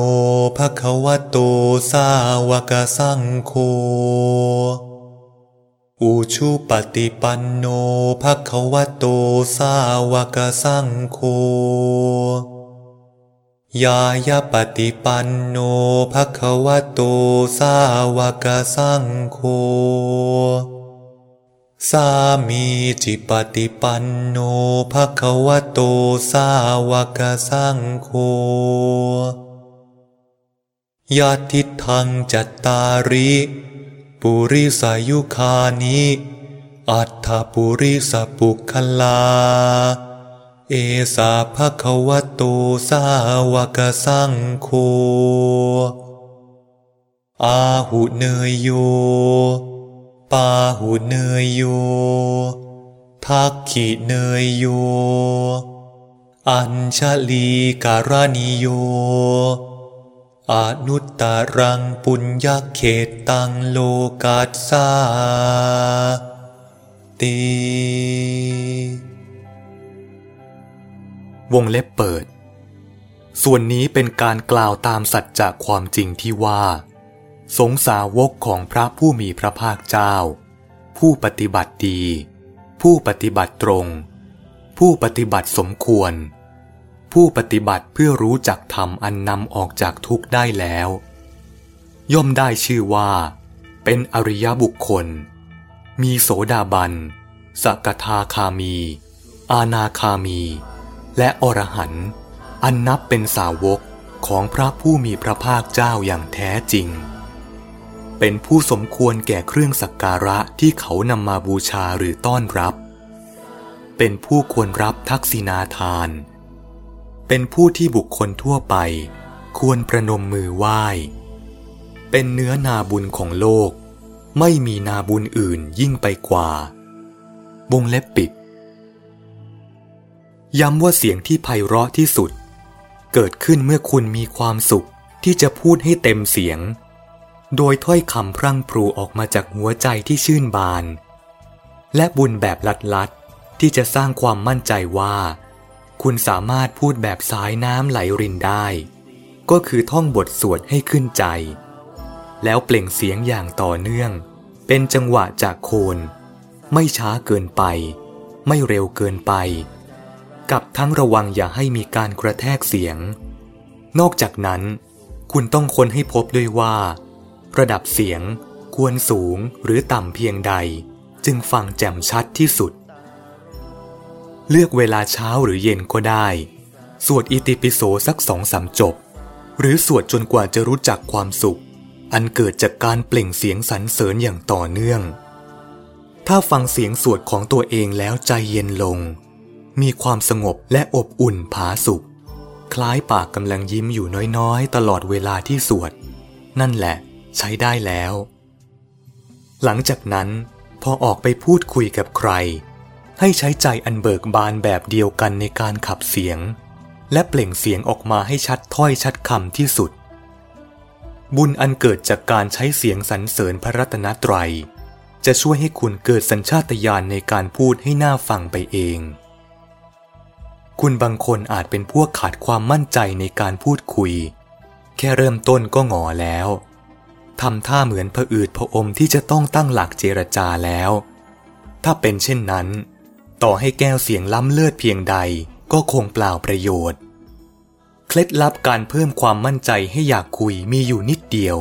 ภะคะวะโตสาวกสังโฆ อุชุปฏิปันโนภะคะวะโตสาวกสังโฆ ยายปฏิปันโนภะคะวะโตสาวกสังโฆ สามีจิปฏิปันโนภะคะวะโตสาวกสังโฆยาทิทังจัตตาริ ปุริสายุคานิอัฏฐปุริสปุคลา เอสาภะคะวะโตสาวกสังโฆอาหุเนยโย ปาหุเนยโยทักขิเนยโย อัญชลีการณิโย อนุตตรังปุญญเขตตังโลกัสสาติวงเล็บเปิด ส่วนนี้เป็นการกล่าวตามสัจจะความจริงที่ว่า สงสาวกของพระผู้มีพระภาคเจ้า ผู้ปฏิบัติดี ผู้ปฏิบัติตรง ผู้ปฏิบัติสมควร ผู้ปฏิบัติเพื่อรู้จักธรรมอันนำออกจากทุกข์ได้แล้ว ย่อมได้ชื่อว่า เป็นอริยบุคคล มีโสดาบันสกทาคามี อานาคามี และอรหันต์อันนับเป็นสาวกของพระผู้มีพระภาคเจ้าอย่างแท้จริง เป็นผู้สมควรแก่เครื่องสักการะที่เขานำมาบูชาหรือต้อนรับ เป็นผู้ควรรับทักษิณาทาน เป็นผู้ที่บุคคลทั่วไป ควรประนมมือไหว้ เป็นเนื้อนาบุญของโลก ไม่มีนาบุญอื่นยิ่งไปกว่า วงเล็บปิด ย้ำว่าเสียงที่ไพเราะที่สุด เกิดขึ้นเมื่อคุณมีความสุขที่จะพูดให้เต็มเสียง โดยถ้อยคำพรั่งพรูออกมาจากหัวใจที่ชื่นบาน และบุญแบบลัดๆที่จะสร้างความมั่นใจว่า คุณสามารถพูดแบบสายน้ำไหลรินได้ ก็คือท่องบทสวดให้ขึ้นใจ แล้วเปล่งเสียงอย่างต่อเนื่อง เป็นจังหวะจากโคน ไม่ช้าเกินไป ไม่เร็วเกินไป กับทั้งระวังอย่าให้มีการกระแทกเสียง นอกจากนั้น คุณต้องค้นให้พบด้วยว่า ระดับเสียง ควรสูงหรือต่ำเพียงใด จึงฟังแจ่มชัดที่สุด เลือกเวลาเช้าหรือเย็นก็ได้ สวดอิติปิโสสักสองสามจบ หรือสวดจนกว่าจะรู้จักความสุข อันเกิดจากการเปล่งเสียงสรรเสริญอย่างต่อเนื่อง ถ้าฟังเสียงสวดของตัวเองแล้วใจเย็นลง มีความสงบและอบอุ่นผาสุขคล้ายปากกำลังยิ้มอยู่น้อยๆ ตลอดเวลาที่สวด นั่นแหละ ใช้ได้แล้ว หลังจากนั้นพอออกไปพูดคุยกับใคร ให้ใช้ใจอันเบิกบานแบบเดียวกันในการขับเสียง และเปล่งเสียงออกมาให้ชัดถ้อยชัดคำที่สุด บุญอันเกิดจากการใช้เสียงสรรเสริญพระรัตนตรัย จะช่วยให้คุณเกิดสัญชาตญาณในการพูดให้น่าฟังไปเอง คุณบางคนอาจเป็นพวกขาดความมั่นใจในการพูดคุย แค่เริ่มต้นก็หงอแล้ว ทำท่าเหมือนผะอืดผะอมที่จะต้องตั้งหลักเจรจาแล้ว ถ้าเป็นเช่นนั้น ต่อให้แก้วเสียงล้ำเลิศเพียงใดก็คงเปล่าประโยชน์ เคล็ดลับการเพิ่มความมั่นใจให้อยากคุยมีอยู่นิดเดียว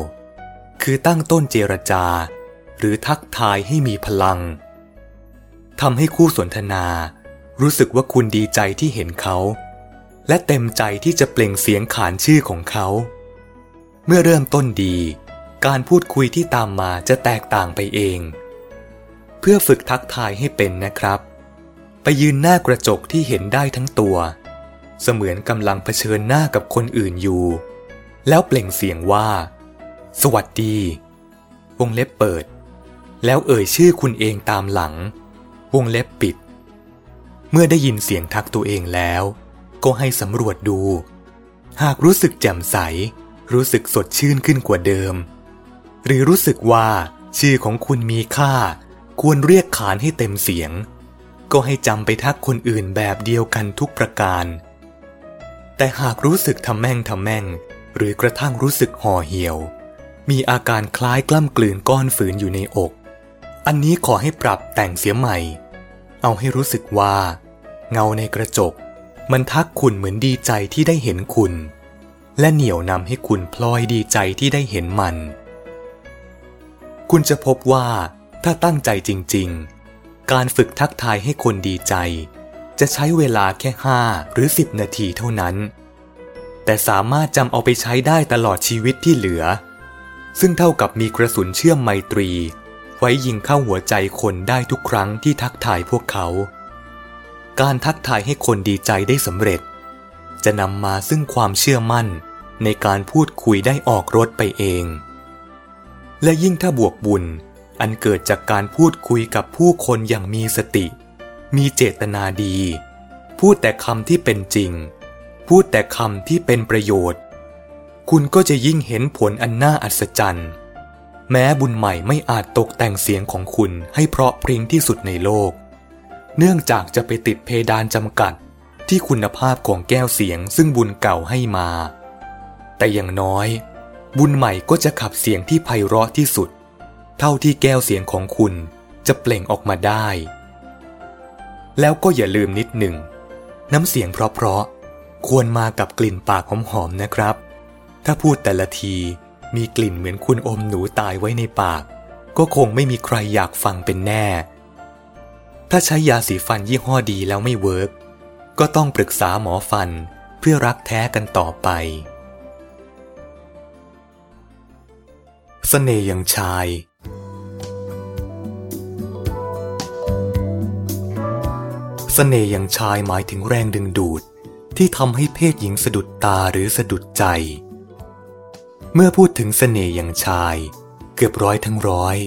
คือตั้งต้นเจรจา หรือทักทายให้มีพลังทำให้คู่สนทนา รู้สึกว่าคุณดีใจที่เห็นเขา และเต็มใจที่จะเปล่งเสียงขานชื่อของเขา เมื่อเริ่มต้นดี การพูดคุยที่ตามมาจะแตกต่างไปเอง เพื่อฝึกทักทายให้เป็นนะครับ ไปยืนหน้ากระจกที่เห็นได้ทั้งตัว เสมือนกำลังเผชิญหน้ากับคนอื่นอยู่ แล้วเปล่งเสียงว่า สวัสดี วงเล็บเปิด แล้วเอ่ยชื่อคุณเองตามหลัง วงเล็บปิด เมื่อได้ยินเสียงทักตัวเองแล้ว ก็ให้สำรวจดู หากรู้สึกแจ่มใส รู้สึกสดชื่นขึ้นกว่าเดิม หรือรู้สึกว่าชื่อของคุณมีค่า ควรเรียกขานให้เต็มเสียง ก็ให้จำไปทักคนอื่นแบบเดียวกันทุกประการ แต่หากรู้สึกทำแม่งทำแม่ง หรือกระทั่งรู้สึกห่อเหี่ยว มีอาการคล้ายกล้ำกลืนก้อนฝืนอยู่ในอก อันนี้ขอให้ปรับแต่งเสียใหม่ เอาให้รู้สึกว่า เงาในกระจก มันทักคุณเหมือนดีใจที่ได้เห็นคุณ และเหนี่ยวนำให้คุณพลอยดีใจที่ได้เห็นมัน คุณจะพบว่าถ้าตั้งใจจริง ๆ การฝึกทักทายให้คนดีใจ จะใช้เวลาแค่ห้าหรือสิบนาทีเท่านั้น แต่สามารถจำเอาไปใช้ได้ตลอดชีวิตที่เหลือ ซึ่งเท่ากับมีกระสุนเชื่อมไมตรี ไว้ยิงเข้าหัวใจคนได้ทุกครั้งที่ทักทายพวกเขา การทักทายให้คนดีใจได้สำเร็จ จะนำมาซึ่งความเชื่อมั่นในการพูดคุยได้ออกรถไปเอง และยิ่งถ้าบวกบุญ อันเกิดจากการพูดคุยกับผู้คนอย่างมีสติ มีเจตนาดี พูดแต่คำที่เป็นจริง พูดแต่คำที่เป็นประโยชน์ คุณก็จะยิ่งเห็นผลอันน่าอัศจรรย์ แม้บุญใหม่ไม่อาจตกแต่งเสียงของคุณให้เพราะพริ้งที่สุดในโลก เนื่องจากจะไปติดเพดานจำกัดที่คุณภาพของแก้วเสียงซึ่งบุญเก่าให้มา แต่อย่างน้อย บุญใหม่ก็จะขับเสียงที่ไพเราะที่สุด เท่าที่แก้วเสียงของคุณจะเปล่งออกมาได้ แล้วก็อย่าลืมนิดหนึ่ง น้ำเสียงเพราะๆควรมากับกลิ่นปากหอมๆนะครับ ถ้าพูดแต่ละทีมีกลิ่นเหมือนคุณอมหนูตายไว้ในปาก ก็คงไม่มีใครอยากฟังเป็นแน่ ถ้าใช้ยาสีฟันยี่ห้อดีแล้วไม่เวิร์กก็ต้องปรึกษาหมอฟันเพื่อรักแท้กันต่อไป เสน่ห์อย่างชาย เสน่ห์อย่างชายหมายถึงแรงดึงดูด ที่ทำให้เพศหญิงสะดุดตาหรือสะดุดใจ เมื่อพูดถึงเสน่ห์อย่างชาย เกือบร้อยทั้งร้อย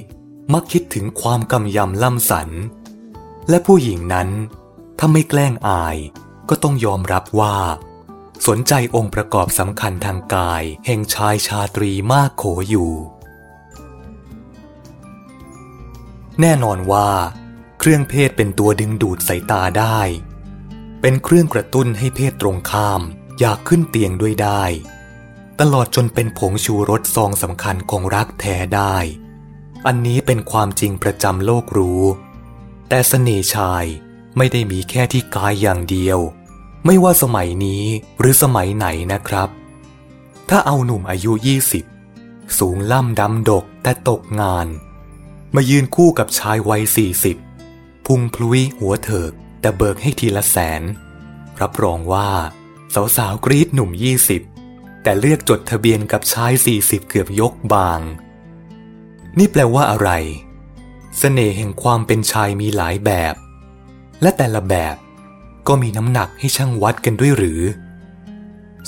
มักคิดถึงความกำยำล่ำสัน และผู้หญิงนั้น ถ้าไม่แกล้งอายก็ต้องยอมรับว่า สนใจองค์ประกอบสำคัญทางกายแห่งชายชาตรีมากโขอยู่ แน่นอนว่า เครื่องเพศเป็นตัวดึงดูดสายตาได้ เป็นเครื่องกระตุ้นให้เพศตรงข้าม อยากขึ้นเตียงด้วยได้ ตลอดจนเป็นผงชูรสซองสำคัญของรักแท้ได้ อันนี้เป็นความจริงประจำโลกรู้ แต่สเสน่ห์ชายไม่ได้มีแค่ที่กายอย่างเดียว ไม่ว่าสมัยนี้หรือสมัยไหนนะครับ ถ้าเอาหนุ่มอายุ 20 สูงล่ำดำดกแต่ตกงาน มายืนคู่กับชายวัย40พุงพลุยหัวเถิก แต่เบิกให้ทีละแสน รับรองว่า สาวๆกรีดหนุ่ม20แต่เลือกจดทะเบียนกับชาย40เกือบยกบาง นี่แปลว่าอะไรเสน่ห์แห่งความเป็นชายมีหลายแบบ และแต่ละแบบก็มีน้ำหนักให้ชั่งวัดกันด้วยหรือ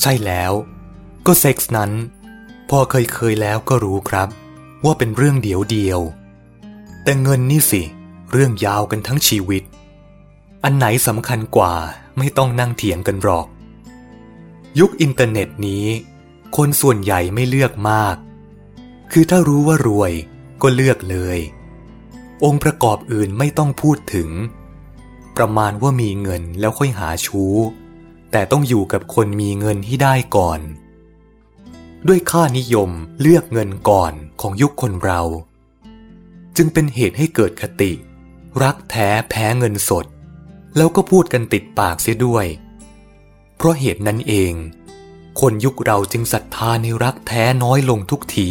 ใช่แล้ว ก็เซ็กส์นั้น พอเคยเคยแล้วก็รู้ครับ ว่าเป็นเรื่องเดี๋ยวเดียว แต่เงินนี่สิ เรื่องยาวกันทั้งชีวิต อันไหนสำคัญกว่าไม่ต้องนั่งเถียงกันหรอก ยุคอินเทอร์เน็ตนี้ คนส่วนใหญ่ไม่เลือกมาก คือถ้ารู้ว่ารวยก็เลือกเลย องค์ประกอบอื่นไม่ต้องพูดถึง ประมาณว่ามีเงินแล้วค่อยหาชู้ แต่ต้องอยู่กับคนมีเงินที่ได้ก่อน ด้วยค่านิยมเลือกเงินก่อนของยุคคนเรา จึงเป็นเหตุให้เกิดคติ รักแท้แพ้เงินสด แล้วก็พูดกันติดปากเสียด้วย เพราะเหตุนั้นเอง คนยุคเราจึงศรัทธาในรักแท้น้อยลงทุกที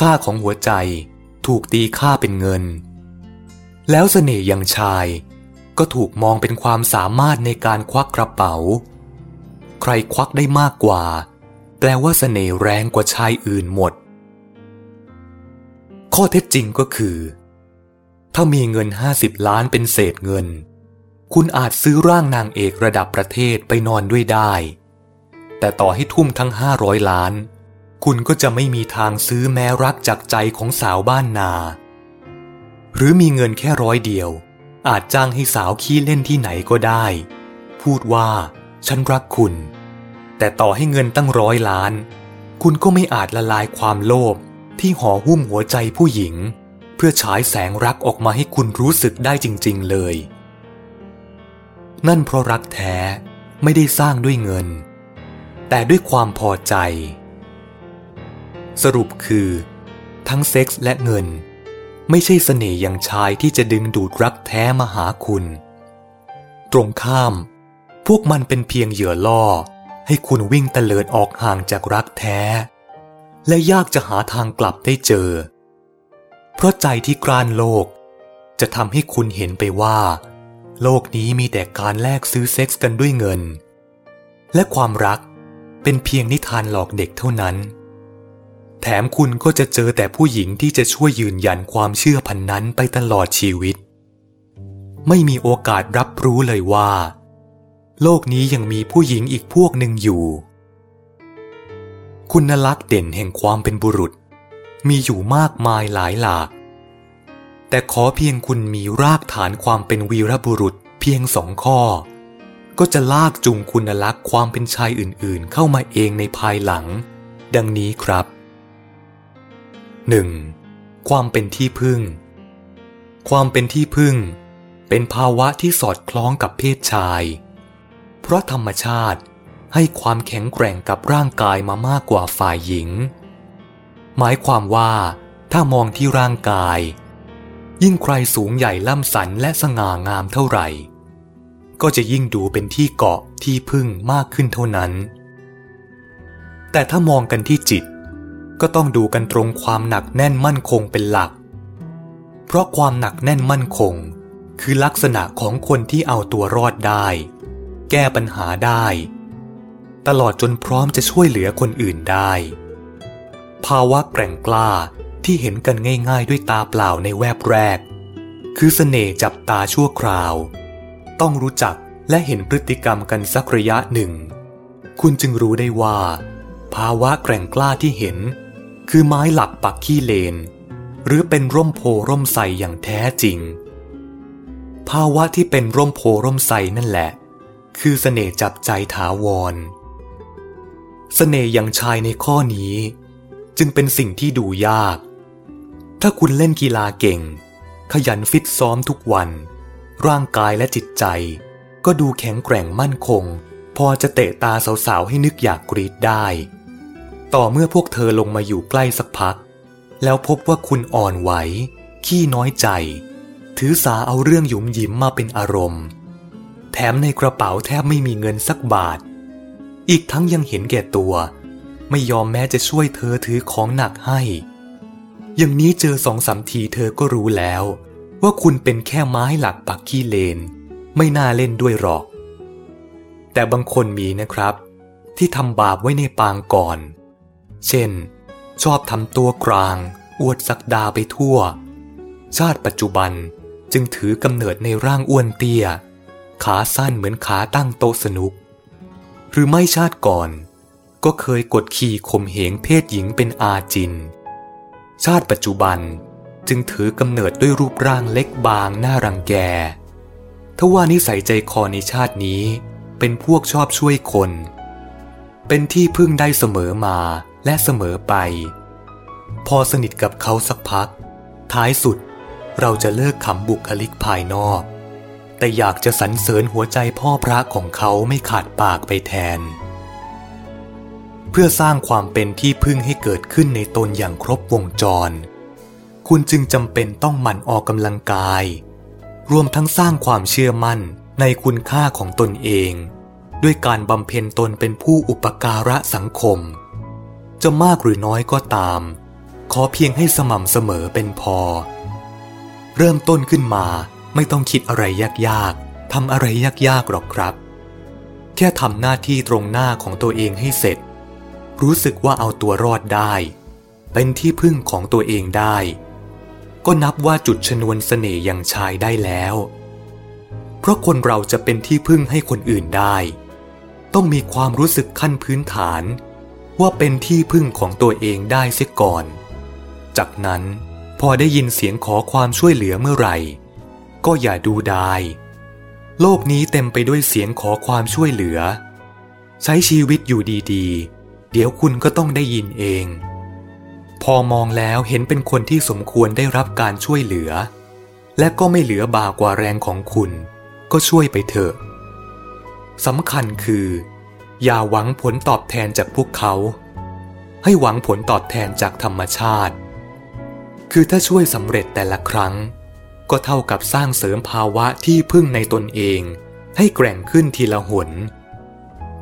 ค่าของหัวใจถูกตีค่าเป็นเงิน แล้วเสน่ห์อย่างชายก็ถูกมองเป็นความสามารถในการควักกระเป๋า ใครควักได้มากกว่า แปลว่าเสน่ห์แรงกว่าชายอื่นหมด ข้อเท็จจริงก็คือ ถ้ามีเงิน 50 ล้านเป็นเศษเงิน คุณอาจซื้อร่างนางเอกระดับประเทศไปนอนด้วยได้ แต่ต่อให้ทุ่มทั้ง 500 ล้าน คุณก็จะไม่มีทางซื้อแม้รักจากใจของสาวบ้านนา หรือมีเงินแค่ร้อยเดียว อาจจ้างให้สาวขี้เล่นที่ไหนก็ได้ พูดว่า ฉันรักคุณ แต่ต่อให้เงินตั้งร้อยล้าน คุณก็ไม่อาจละลายความโลภ ที่ห่อหุ้มหัวใจผู้หญิง เพื่อฉายแสงรักออกมาให้คุณรู้สึกได้จริง ๆ เลย นั่นเพราะรักแท้ไม่ได้สร้างด้วยเงิน แต่ด้วยความพอใจ สรุปคือ ทั้งเซ็กส์และเงิน ไม่ใช่เสน่ห์อย่างชายที่จะดึงดูดรักแท้มาหาคุณ ตรงข้าม พวกมันเป็นเพียงเหยื่อล่อให้คุณวิ่งเตลิดออกห่างจากรักแท้ และยากจะหาทางกลับได้เจอ เพราะใจที่กรานโลก จะทำให้คุณเห็นไปว่า โลกนี้มีแต่การแลกซื้อเซ็กส์กันด้วยเงิน และความรักเป็นเพียงนิทานหลอกเด็กเท่านั้น แถมคุณก็จะเจอแต่ผู้หญิงที่จะช่วยยืนยันความเชื่อพันนั้นไปตลอดชีวิต ไม่มีโอกาสรับรู้เลยว่า โลกนี้ยังมีผู้หญิงอีกพวกหนึ่งอยู่ คุณลักษณ์เด่นแห่งความเป็นบุรุษ มีอยู่มากมายหลายหลาก แต่ขอเพียงคุณมีรากฐานความเป็นวีรบุรุษเพียงสองข้อ ก็จะลากจูงคุณลักษณ์ความเป็นชายอื่นๆ เข้ามาเองในภายหลัง ดังนี้ครับ 1. ความเป็นที่พึ่ง ความเป็นที่พึ่ง เป็นภาวะที่สอดคล้องกับเพศชาย เพราะธรรมชาติ ให้ความแข็งแกร่งกับร่างกายมามากกว่าฝ่ายหญิง หมายความว่าถ้ามองที่ร่างกาย ยิ่งใครสูงใหญ่ล่ำสันและสง่างามเท่าไหร่ ก็จะยิ่งดูเป็นที่เกาะที่พึ่งมากขึ้นเท่านั้น แต่ถ้ามองกันที่จิต ก็ต้องดูกันตรงความหนักแน่นมั่นคงเป็นหลัก เพราะความหนักแน่นมั่นคง คือลักษณะของคนที่เอาตัวรอดได้ แก้ปัญหาได้ ตลอดจนพร้อมจะช่วยเหลือคนอื่นได้ ภาวะแกร่งกล้าที่เห็นกันง่ายๆด้วยตาเปล่าในแวบแรก คือเสน่ห์จับตาชั่วคราว ต้องรู้จักและเห็นพฤติกรรมกันสักระยะหนึ่ง คุณจึงรู้ได้ว่า ภาวะแกร่งกล้าที่เห็น คือไม้หลักปักขี้เลน หรือเป็นร่มโพร่มใสอย่างแท้จริง ภาวะที่เป็นร่มโพร่มใสนั่นแหละ คือเสน่ห์จับใจถาวร เสน่ห์อย่างชายในข้อนี้ จึงเป็นสิ่งที่ดูยาก ถ้าคุณเล่นกีฬาเก่ง ขยันฟิตซ้อมทุกวัน ร่างกายและจิตใจ ก็ดูแข็งแกร่งมั่นคง พอจะเตะตาสาวๆ ให้นึกอยากกรีดได้ ต่อเมื่อพวกเธอลงมาอยู่ใกล้สักพัก แล้วพบว่าคุณอ่อนไหว ขี้น้อยใจ ถือสาเอาเรื่องหยุมหยิมมาเป็นอารมณ์ แถมในกระเป๋าแทบไม่มีเงินสักบาท อีกทั้งยังเห็นแก่ตัว ไม่ยอมแม้จะช่วยเธอถือของหนักให้ อย่างนี้เจอสองสามทีเธอก็รู้แล้ว ว่าคุณเป็นแค่ไม้หลักปักขี้เลน ไม่น่าเล่นด้วยหรอก แต่บางคนมีนะครับ ที่ทำบาปไว้ในปางก่อน เช่น ชอบทำตัวกลาง อวดสักดาไปทั่ว ชาติปัจจุบันจึงถือกำเนิดในร่างอ้วนเตี้ย ขาสั้นเหมือนขาตั้งโต๊ะสนุก หรือไม่ชาติก่อน ก็เคยกดขี่ข่มเหงเพศหญิงเป็นอาจิน ชาติปัจจุบันจึงถือกำเนิดด้วยรูปร่างเล็กบางน่ารังแกทว่านิสัยใจคอในชาตินี้เป็นพวกชอบช่วยคน เป็นที่พึ่งได้เสมอมาและเสมอไป พอสนิทกับเขาสักพัก ท้ายสุดเราจะเลิกขำบุคลิกภายนอก แต่อยากจะสรรเสริญหัวใจพ่อพระของเขาไม่ขาดปากไปแทน เพื่อสร้างความเป็นที่พึ่งให้เกิดขึ้นในตนอย่างครบวงจร คุณจึงจำเป็นต้องหมั่นออกกำลังกาย รวมทั้งสร้างความเชื่อมั่นในคุณค่าของตนเอง ด้วยการบำเพ็ญตนเป็นผู้อุปการะสังคม จะมากหรือน้อยก็ตาม ขอเพียงให้สม่ำเสมอเป็นพอ เริ่มต้นขึ้นมา ไม่ต้องคิดอะไรยากๆทำอะไรยากๆหรอกครับ แค่ทำหน้าที่ตรงหน้าของตัวเองให้เสร็จ รู้สึกว่าเอาตัวรอดได้ เป็นที่พึ่งของตัวเองได้ ก็นับว่าจุดชนวนเสน่ห์ยังชายได้แล้ว เพราะคนเราจะเป็นที่พึ่งให้คนอื่นได้ ต้องมีความรู้สึกขั้นพื้นฐาน ว่าเป็นที่พึ่งของตัวเองได้เสียก่อน จากนั้นพอได้ยินเสียงขอความช่วยเหลือเมื่อไหร่ ก็อย่าดูดาย โลกนี้เต็มไปด้วยเสียงขอความช่วยเหลือ ใช้ชีวิตอยู่ดีๆ เดี๋ยวคุณก็ต้องได้ยินเอง พอมองแล้วเห็นเป็นคนที่สมควรได้รับการช่วยเหลือ และก็ไม่เหลือบากว่าแรงของคุณ ก็ช่วยไปเถอะสำคัญคือ อย่าหวังผลตอบแทนจากพวกเขา ให้หวังผลตอบแทนจากธรรมชาติ คือถ้าช่วยสำเร็จแต่ละครั้ง ก็เท่ากับสร้างเสริมภาวะที่พึ่งในตนเอง ให้แกร่งขึ้นทีละหน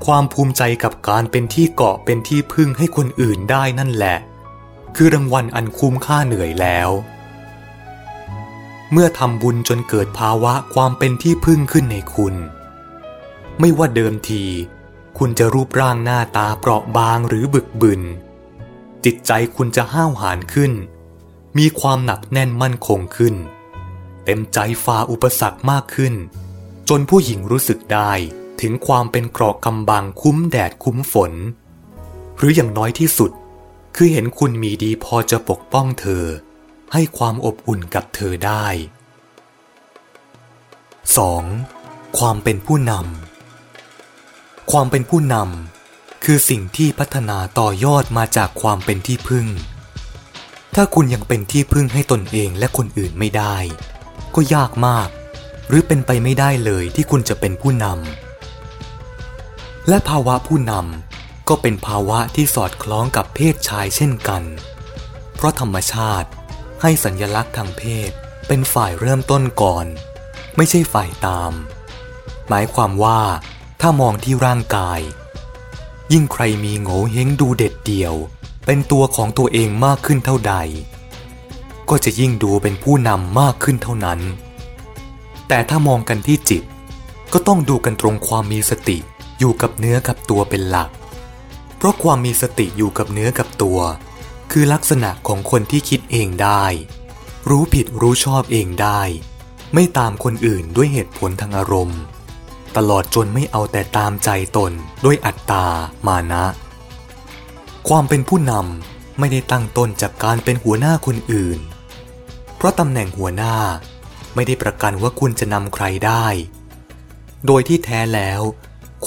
ความภูมิใจกับการเป็นที่เกาะเป็นที่พึ่งให้คนอื่นได้นั่นแหละ คือรางวัลอันคุ้มค่าเหนื่อยแล้ว เมื่อทำบุญจนเกิดภาวะความเป็นที่พึ่งขึ้นในคุณ ไม่ว่าเดิมที คุณจะรูปร่างหน้าตาเปราะบางหรือบึกบึน จิตใจคุณจะห้าวหาญขึ้นมีความหนักแน่นมั่นคงขึ้น ต็มใจฝ่าอุปสรรคมากขึ้น จนผู้หญิงรู้สึกได้ถึงความเป็นเกราะกำบังคุ้มแดดคุ้มฝน หรืออย่างน้อยที่สุด คือเห็นคุณมีดีพอจะปกป้องเธอ ให้ความอบอุ่นกับเธอได้ 2. ความเป็นผู้นำความเป็นผู้นำคือสิ่งที่พัฒนาต่อยอดมาจากความเป็นที่พึ่ง ถ้าคุณยังเป็นที่พึ่งให้ตนเองและคนอื่นไม่ได้ ก็ยากมาก หรือเป็นไปไม่ได้เลยที่คุณจะเป็นผู้นำและภาวะผู้นำก็เป็นภาวะที่สอดคล้องกับเพศชายเช่นกัน เพราะธรรมชาติให้สัญญลักษณ์ทางเพศเป็นฝ่ายเริ่มต้นก่อน ไม่ใช่ฝ่ายตาม หมายความว่าถ้ามองที่ร่างกาย ยิ่งใครมีโง่เฮงดูเด็ดเดี่ยว เป็นตัวของตัวเองมากขึ้นเท่าใด ก็จะยิ่งดูเป็นผู้นำมากขึ้นเท่านั้น แต่ถ้ามองกันที่จิต ก็ต้องดูกันตรงความมีสติอยู่กับเนื้อกับตัวเป็นหลัก เพราะความมีสติอยู่กับเนื้อกับตัว คือลักษณะของคนที่คิดเองได้ รู้ผิดรู้ชอบเองได้ ไม่ตามคนอื่นด้วยเหตุผลทางอารมณ์ ตลอดจนไม่เอาแต่ตามใจตนด้วยอัตตามานะ ความเป็นผู้นำไม่ได้ตั้งต้นจากการเป็นหัวหน้าคนอื่น เพราะตำแหน่งหัวหน้าไม่ได้ประกันว่าคุณจะนำใครได้ โดยที่แท้แล้ว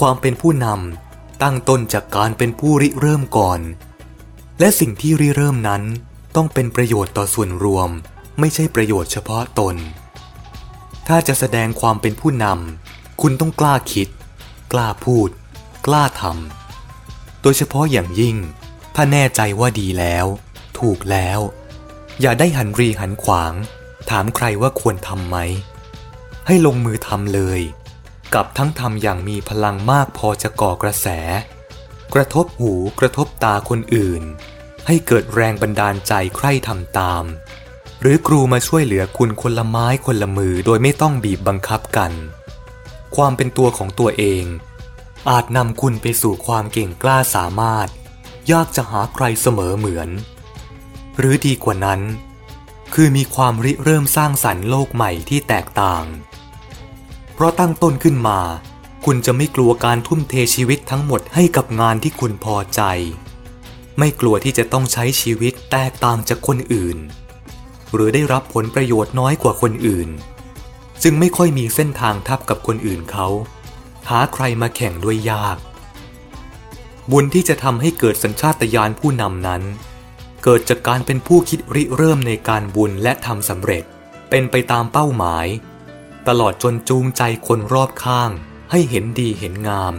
ความเป็นผู้นำตั้งต้นจากการเป็นผู้ริเริ่มก่อน และสิ่งที่ริเริ่มนั้นต้องเป็นประโยชน์ต่อส่วนรวม ไม่ใช่ประโยชน์เฉพาะตน ถ้าจะแสดงความเป็นผู้นำคุณต้องกล้าคิด กล้าพูด กล้าทำโดยเฉพาะอย่างยิ่ง ถ้าแน่ใจว่าดีแล้ว ถูกแล้ว อย่าได้หันรีหันขวาง ถามใครว่าควรทำไหม ให้ลงมือทำเลย กับทั้งทำอย่างมีพลังมากพอจะก่อกระแส กระทบหูกระทบตาคนอื่น ให้เกิดแรงบันดาลใจใคร่ทำตาม หรือครูมาช่วยเหลือคุณคนละไม้คนละมือโดยไม่ต้องบีบบังคับกัน ความเป็นตัวของตัวเอง อาจนำคุณไปสู่ความเก่งกล้าสามารถ ยากจะหาใครเสมอเหมือน หรือดีกว่านั้น คือมีความริเริ่มสร้างสรรค์โลกใหม่ที่แตกต่าง เพราะตั้งต้นขึ้นมา คุณจะไม่กลัวการทุ่มเทชีวิตทั้งหมดให้กับงานที่คุณพอใจ ไม่กลัวที่จะต้องใช้ชีวิตแตกต่างจากคนอื่น หรือได้รับผลประโยชน์น้อยกว่าคนอื่น จึงไม่ค่อยมีเส้นทางทับกับคนอื่นเขา หาใครมาแข่งด้วยยากบุญที่จะทำให้เกิดสัญชาตญาณผู้นำนั้น เกิดจากการเป็นผู้คิดริเริ่มในการบุญและทำสำเร็จ เป็นไปตามเป้าหมาย ตลอดจนจูงใจคนรอบข้าง ให้เห็นดีเห็นงาม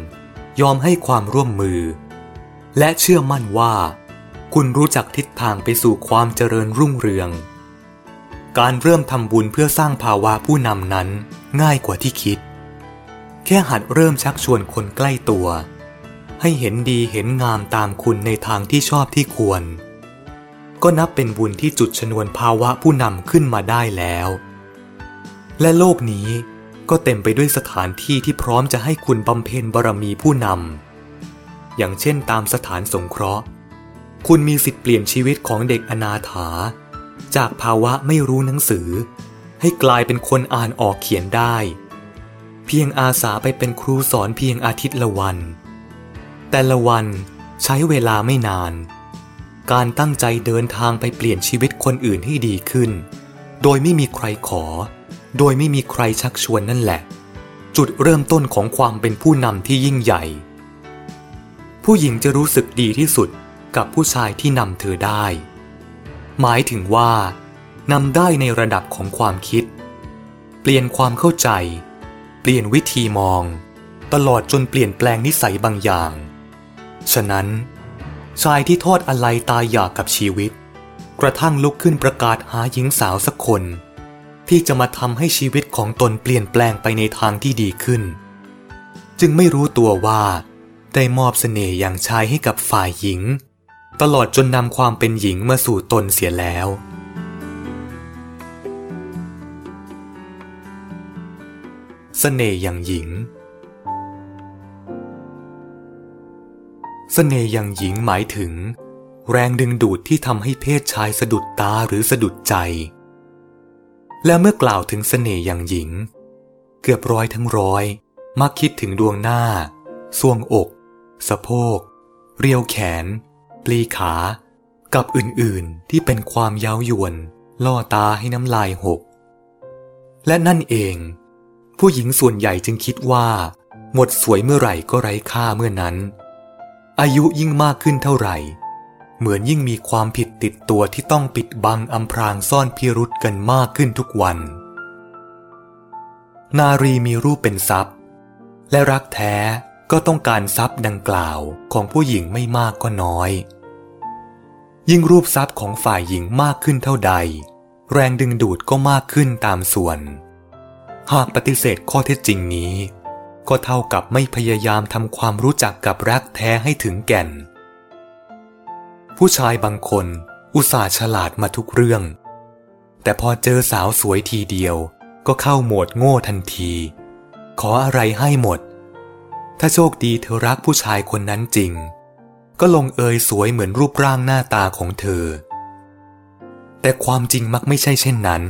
ยอมให้ความร่วมมือ และเชื่อมั่นว่า คุณรู้จักทิศทางไปสู่ความเจริญรุ่งเรือง การเริ่มทำบุญเพื่อสร้างภาวะผู้นำนั้นง่ายกว่าที่คิด แค่หัดเริ่มชักชวนคนใกล้ตัว ให้เห็นดีเห็นงามตามคุณในทางที่ชอบที่ควร ก็นับเป็นบุญที่จุดชนวนภาวะผู้นำขึ้นมาได้แล้ว และโลกนี้ก็เต็มไปด้วยสถานที่ที่พร้อมจะให้คุณบำเพ็ญบารมีผู้นำ อย่างเช่นตามสถานสงเคราะห์ คุณมีสิทธิ์เปลี่ยนชีวิตของเด็กอนาถา จากภาวะไม่รู้หนังสือ ให้กลายเป็นคนอ่านออกเขียนได้ เพียงอาสาไปเป็นครูสอนเพียงอาทิตย์ละวัน แต่ละวันใช้เวลาไม่นาน การตั้งใจเดินทางไปเปลี่ยนชีวิตคนอื่นให้ดีขึ้น โดยไม่มีใครขอ โดยไม่มีใครชักชวนนั่นแหละ จุดเริ่มต้นของความเป็นผู้นำที่ยิ่งใหญ่ ผู้หญิงจะรู้สึกดีที่สุดกับผู้ชายที่นำเธอได้ หมายถึงว่านำได้ในระดับของความคิด เปลี่ยนความเข้าใจ เปลี่ยนวิธีมอง ตลอดจนเปลี่ยนแปลงนิสัยบางอย่าง ฉะนั้น ชายที่ทอดอะไรตายอยากกับชีวิต กระทั่งลุกขึ้นประกาศหาหญิงสาวสักคน ที่จะมาทำให้ชีวิตของตนเปลี่ยนแปลงไปในทางที่ดีขึ้น จึงไม่รู้ตัวว่า ได้มอบเสน่ห์อย่างชายให้กับฝ่ายหญิง ตลอดจนนำความเป็นหญิงมาสู่ตนเสียแล้วเสน่ห์อย่างหญิง เสน่ห์อย่างหญิงหมายถึง แรงดึงดูดที่ทำให้เพศชายสะดุดตาหรือสะดุดใจ และเมื่อกล่าวถึงเสน่ห์อย่างหญิง เกือบร้อยทั้งร้อย มักคิดถึงดวงหน้าทรวงอก สะโพก เรียวแขน ปลีขา กับอื่นๆที่เป็นความเย้ายวน ล่อตาให้น้ำลายหก และนั่นเอง ผู้หญิงส่วนใหญ่จึงคิดว่า หมดสวยเมื่อไหร่ก็ไร้ค่าเมื่อนั้น อายุยิ่งมากขึ้นเท่าไหร่ เหมือนยิ่งมีความผิดติดตัวที่ต้องปิดบังอำพรางซ่อนพิรุษกันมากขึ้นทุกวัน นารีมีรูปเป็นทรัพย์ และรักแท้ก็ต้องการทรัพย์ดังกล่าวของผู้หญิงไม่มากก็น้อย ยิ่งรูปทรัพย์ของฝ่ายหญิงมากขึ้นเท่าใด แรงดึงดูดก็มากขึ้นตามส่วน หากปฏิเสธข้อเท็จจริงนี้ ก็เท่ากับไม่พยายามทำความรู้จักกับรักแท้ให้ถึงแก่น ผู้ชายบางคนอุตส่าห์ฉลาดมาทุกเรื่อง แต่พอเจอสาวสวยทีเดียว ก็เข้าโหมดโง่ทันที ขออะไรให้หมด ถ้าโชคดีเธอรักผู้ชายคนนั้นจริง ก็ลงเอยสวยเหมือนรูปร่างหน้าตาของเธอ แต่ความจริงมักไม่ใช่เช่นนั้น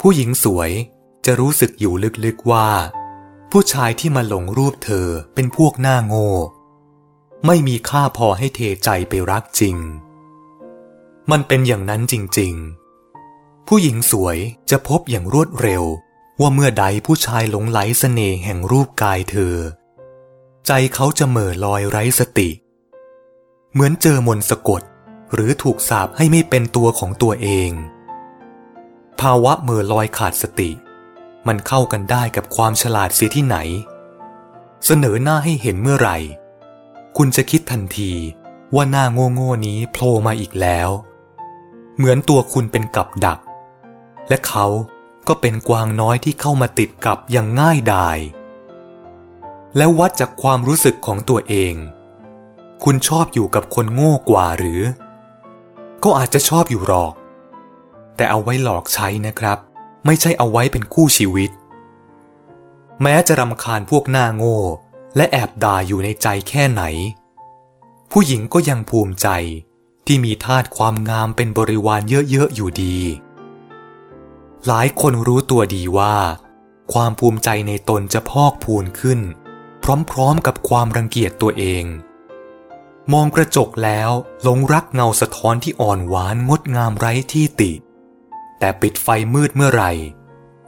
ผู้หญิงสวยจะรู้สึกอยู่ลึกๆว่า ผู้ชายที่มาหลงรูปเธอเป็นพวกหน้าโง่ ไม่มีค่าพอให้เทใจไปรักจริง มันเป็นอย่างนั้นจริง ๆ ผู้หญิงสวยจะพบอย่างรวดเร็ว ว่าเมื่อใดผู้ชายหลงไหลเสน่ห์แห่งรูปกายเธอ ใจเขาจะเหม่อลอยไร้สติ เหมือนเจอมนสะกด หรือถูกสาปให้ไม่เป็นตัวของตัวเอง ภาวะเหม่อลอยขาดสติ มันเข้ากันได้กับความฉลาดเสียที่ไหน เสนอหน้าให้เห็นเมื่อไหร่ คุณจะคิดทันทีว่าหน้าโง่โง่นี้โผล่มาอีกแล้ว เหมือนตัวคุณเป็นกับดัก และเขาก็เป็นกวางน้อยที่เข้ามาติดกับอย่างง่ายดาย แล้ววัดจากความรู้สึกของตัวเอง คุณชอบอยู่กับคนโง่กว่าหรือ ก็อาจจะชอบอยู่หรอก แต่เอาไว้หลอกใช้นะครับ ไม่ใช่เอาไว้เป็นคู่ชีวิต แม้จะรำคาญพวกหน้าโง่ และแอบด่าอยู่ในใจแค่ไหน ผู้หญิงก็ยังภูมิใจที่มีธาตุความงามเป็นบริวารเยอะๆอยู่ดี หลายคนรู้ตัวดีว่า ความภูมิใจในตนจะพอกพูนขึ้น พร้อมๆกับความรังเกียจตัวเอง มองกระจกแล้วหลงรักเงาสะท้อนที่อ่อนหวานงดงามไร้ที่ติ แต่ปิดไฟมืดเมื่อไหร่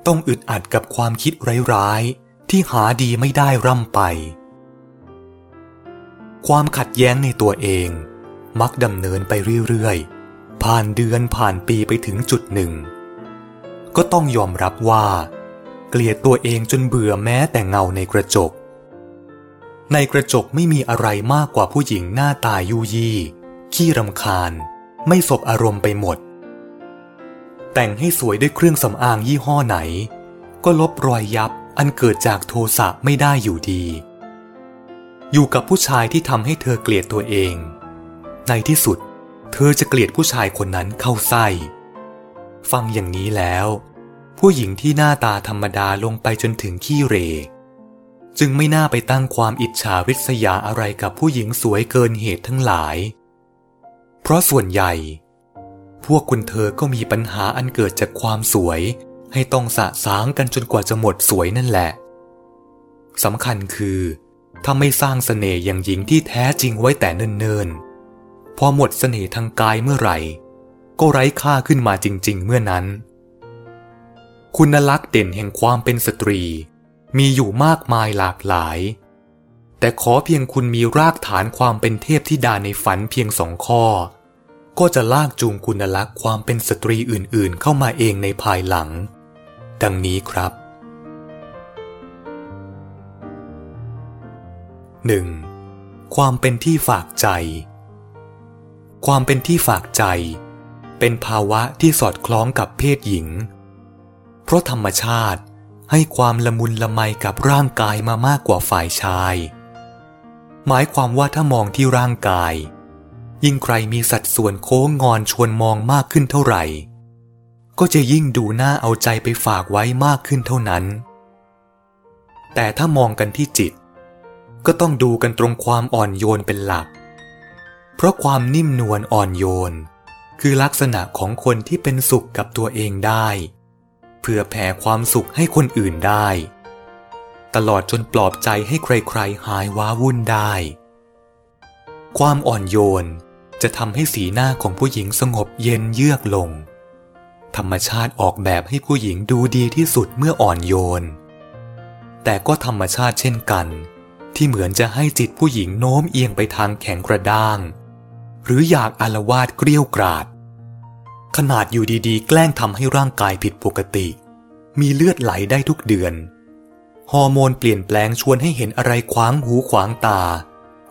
ต้องอึดอัดกับความคิดร้ายๆ ที่หาดีไม่ได้ร่ำไป ความขัดแย้งในตัวเอง มักดำเนินไปเรื่อยๆ ผ่านเดือนผ่านปีไปถึงจุดหนึ่ง ก็ต้องยอมรับว่า เกลียดตัวเองจนเบื่อแม้แต่เงาในกระจก ในกระจกไม่มีอะไรมากกว่าผู้หญิงหน้าตายุยี่ ขี้รำคาญ ไม่สบอารมณ์ไปหมด แต่งให้สวยด้วยเครื่องสำอางยี่ห้อไหน ก็ลบรอยยับอันเกิดจากโทสะไม่ได้อยู่ดี อยู่กับผู้ชายที่ทำให้เธอเกลียดตัวเอง ในที่สุด เธอจะเกลียดผู้ชายคนนั้นเข้าไส้ ฟังอย่างนี้แล้ว ผู้หญิงที่หน้าตาธรรมดาลงไปจนถึงขี้เร จึงไม่น่าไปตั้งความอิจฉาริษยาอะไรกับผู้หญิงสวยเกินเหตุทั้งหลาย เพราะส่วนใหญ่ พวกคุณเธอก็มีปัญหาอันเกิดจากความสวย ให้ต้องสะสางกันจนกว่าจะหมดสวยนั่นแหละสำคัญคือ ถ้าไม่สร้างเสน่ห์อย่างหญิงที่แท้จริงไว้แต่เนิ่นๆ พอหมดเสน่ห์ทางกายเมื่อไหร่ ก็ไร้ค่าขึ้นมาจริง ๆ เมื่อนั้น คุณลักษณ์เด่นแห่งความเป็นสตรี มีอยู่มากมายหลากหลาย แต่ขอเพียงคุณมีรากฐานความเป็นเทพธิดาในฝันเพียงสองข้อ ก็จะลากจูงคุณลักษณ์ความเป็นสตรีอื่นๆ เข้ามาเองในภายหลัง ดังนี้ครับ 1. ความเป็นที่ฝากใจ ความเป็นที่ฝากใจ เป็นภาวะที่สอดคล้องกับเพศหญิง เพราะธรรมชาติให้ความละมุนละไมกับร่างกายมามากกว่าฝ่ายชาย หมายความว่าถ้ามองที่ร่างกาย ยิ่งใครมีสัดส่วนโค้งงอนชวนมองมากขึ้นเท่าไหร่ ก็จะยิ่งดูน่าเอาใจไปฝากไว้มากขึ้นเท่านั้น แต่ถ้ามองกันที่จิต ก็ต้องดูกันตรงความอ่อนโยนเป็นหลัก เพราะความนิ่มนวลอ่อนโยน คือลักษณะของคนที่เป็นสุขกับตัวเองได้ เพื่อแผ่ความสุขให้คนอื่นได้ ตลอดจนปลอบใจให้ใครๆหายว้าวุ่นได้ความอ่อนโยน จะทำให้สีหน้าของผู้หญิงสงบเย็นเยือกลง ธรรมชาติออกแบบให้ผู้หญิงดูดีที่สุดเมื่ออ่อนโยน แต่ก็ธรรมชาติเช่นกัน ที่เหมือนจะให้จิตผู้หญิงโน้มเอียงไปทางแข็งกระด้าง หรืออยากอารวาดเกลี้ยวกราด ขนาดอยู่ดีๆ แกล้งทำให้ร่างกายผิดปกติ มีเลือดไหลได้ทุกเดือน ฮอร์โมนเปลี่ยนแปลงชวนให้เห็นอะไรขวางหูขวางตา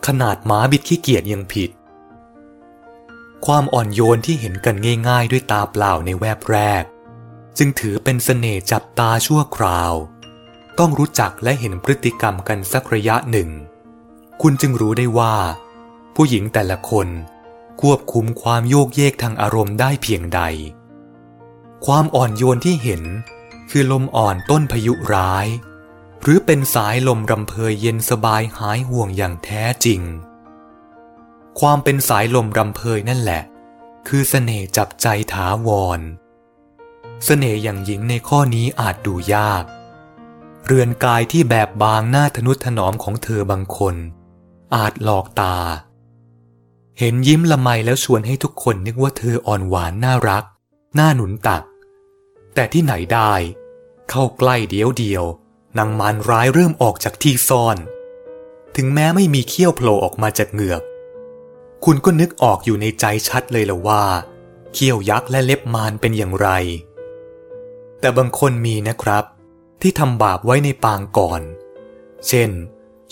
ขนาดหมาบิดขี้เกียจยังผิด ความอ่อนโยนที่เห็นกันง่าย ๆ ด้วยตาเปล่าในแวบแรก จึงถือเป็นเสน่ห์จับตาชั่วคราว ต้องรู้จักและเห็นพฤติกรรมกันสักระยะหนึ่ง คุณจึงรู้ได้ว่า ผู้หญิงแต่ละคนควบคุมความโยกเยกทางอารมณ์ได้เพียงใด ความอ่อนโยนที่เห็นคือลมอ่อนต้นพายุร้าย หรือเป็นสายลมรำเพยเย็นสบายหายห่วงอย่างแท้จริง ความเป็นสายลมรำเพยนั่นแหละ คือเสน่ห์จับใจถาวร เสน่ห์อย่างหญิงในข้อนี้อาจดูยาก เรือนกายที่แบบบางหน้าทนุถนอมของเธอบางคน อาจหลอกตา เห็นยิ้มละไมแล้วชวนให้ทุกคนนึกว่าเธออ่อนหวานน่ารัก น่าหนุนตัก แต่ที่ไหนได้ เข้าใกล้เดียวเดียวนางมารร้ายเริ่มออกจากที่ซ่อน ถึงแม้ไม่มีเขี้ยวโผล่ออกมาจากเหงือก คุณก็นึกออกอยู่ในใจชัดเลยละว่า เขี้ยวยักษ์และเล็บมารเป็นอย่างไร แต่บางคนมีนะครับ ที่ทำบาปไว้ในปางก่อน เช่น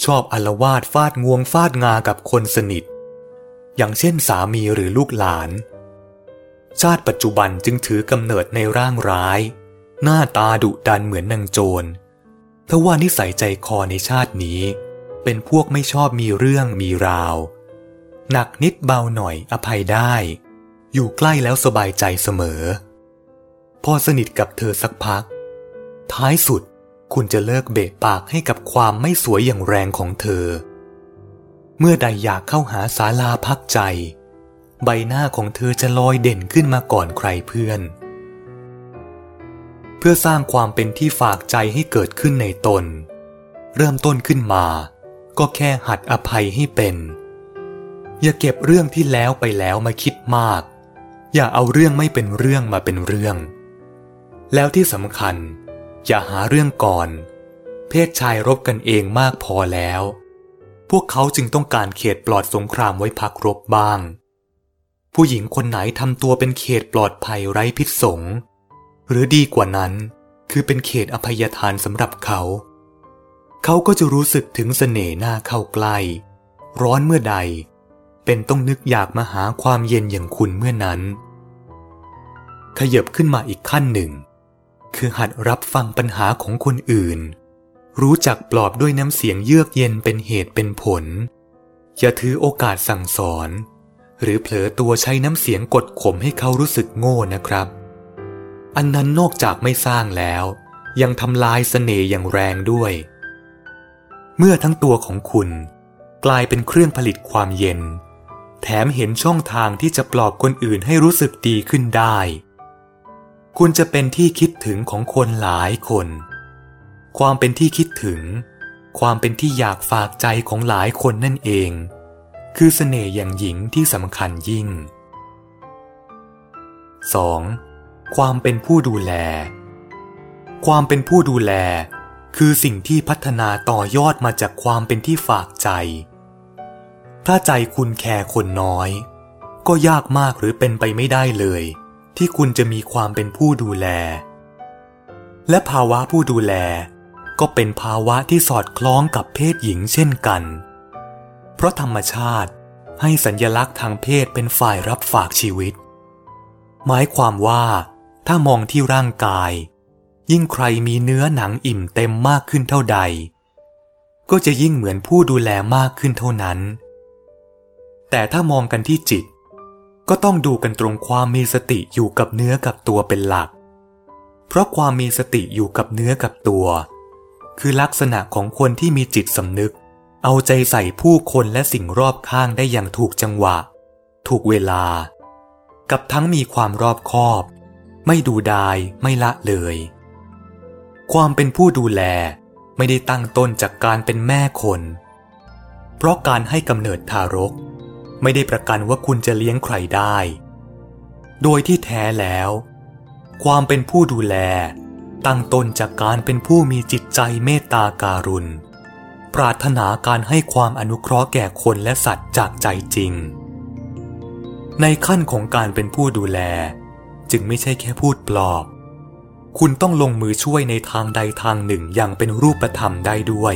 ชอบอลวาดฟาดงวงฟาดงากับคนสนิท อย่างเช่นสามีหรือลูกหลาน ชาติปัจจุบันจึงถือกำเนิดในร่างร้าย หน้าตาดุดันเหมือนนางโจรทว่านิสัยใจคอในชาตินี้ เป็นพวกไม่ชอบมีเรื่องมีราว หนักนิดเบาหน่อยอภัยได้ อยู่ใกล้แล้วสบายใจเสมอ พอสนิทกับเธอสักพัก ท้ายสุดคุณจะเลิกเบะปากให้กับความไม่สวยอย่างแรงของเธอ เมื่อใดอยากเข้าหาศาลาพักใจ ใบหน้าของเธอจะลอยเด่นขึ้นมาก่อนใครเพื่อน เพื่อสร้างความเป็นที่ฝากใจให้เกิดขึ้นในตน เริ่มต้นขึ้นมา ก็แค่หัดอภัยให้เป็น อย่าเก็บเรื่องที่แล้วไปแล้วมาคิดมาก อย่าเอาเรื่องไม่เป็นเรื่องมาเป็นเรื่อง แล้วที่สำคัญ อย่าหาเรื่องก่อน เพศชายรบกันเองมากพอแล้ว พวกเขาจึงต้องการเขตปลอดสงครามไว้พักรบบ้าง ผู้หญิงคนไหนทำตัวเป็นเขตปลอดภัยไร้พิษสง หรือดีกว่านั้น คือเป็นเขตอภัยทานสำหรับเขา เขาก็จะรู้สึกถึงเสน่ห์หน้าเข้าใกล้ ร้อนเมื่อใด เป็นต้องนึกอยากมาหาความเย็นอย่างคุณเมื่อนั้น ขยับขึ้นมาอีกขั้นหนึ่ง คือหัดรับฟังปัญหาของคนอื่น รู้จักปลอบด้วยน้ำเสียงเยือกเย็นเป็นเหตุเป็นผล อย่าถือโอกาสสั่งสอน หรือเผลอตัวใช้น้ำเสียงกดข่มให้เขารู้สึกโง่นะครับ อันนั้นนอกจากไม่สร้างแล้ว ยังทำลายสเสน่ห์อย่างแรงด้วย เมื่อทั้งตัวของคุณ กลายเป็นเครื่องผลิตความเย็น แถมเห็นช่องทางที่จะปลอบคนอื่นให้รู้สึกดีขึ้นได้ คุณจะเป็นที่คิดถึงของคนหลายคน ความเป็นที่คิดถึง ความเป็นที่อยากฝากใจของหลายคนนั่นเอง คือเสน่ห์อย่างหญิงที่สำคัญยิ่ง 2. ความเป็นผู้ดูแล ความเป็นผู้ดูแล คือสิ่งที่พัฒนาต่อยอดมาจากความเป็นที่ฝากใจ ถ้าใจคุณแคร์คนน้อย ก็ยากมากหรือเป็นไปไม่ได้เลย ที่คุณจะมีความเป็นผู้ดูแล และภาวะผู้ดูแล ก็เป็นภาวะที่สอดคล้องกับเพศหญิงเช่นกัน เพราะธรรมชาติให้สัญญลักษณ์ทางเพศเป็นฝ่ายรับฝากชีวิต หมายความว่า ถ้ามองที่ร่างกาย ยิ่งใครมีเนื้อหนังอิ่มเต็มมากขึ้นเท่าใด ก็จะยิ่งเหมือนผู้ดูแลมากขึ้นเท่านั้น แต่ถ้ามองกันที่จิต ก็ต้องดูกันตรงความมีสติอยู่กับเนื้อกับตัวเป็นหลัก เพราะความมีสติอยู่กับเนื้อกับตัว คือลักษณะของคนที่มีจิตสำนึก เอาใจใส่ผู้คนและสิ่งรอบข้างได้อย่างถูกจังหวะ ถูกเวลา กับทั้งมีความรอบคอบ ไม่ดูดายไม่ละเลย ความเป็นผู้ดูแลไม่ได้ตั้งต้นจากการเป็นแม่คน เพราะการให้กำเนิดทารก ไม่ได้ประกันว่าคุณจะเลี้ยงใครได้ โดยที่แท้แล้ว ความเป็นผู้ดูแล ตั้งต้นจากการเป็นผู้มีจิตใจเมตตาการุณ ปรารถนาการให้ความอนุเคราะห์แก่คนและสัตว์จากใจจริง ในขั้นของการเป็นผู้ดูแล จึงไม่ใช่แค่พูดปลอบ คุณต้องลงมือช่วยในทางใดทางหนึ่งอย่างเป็นรูปธรรมได้ด้วย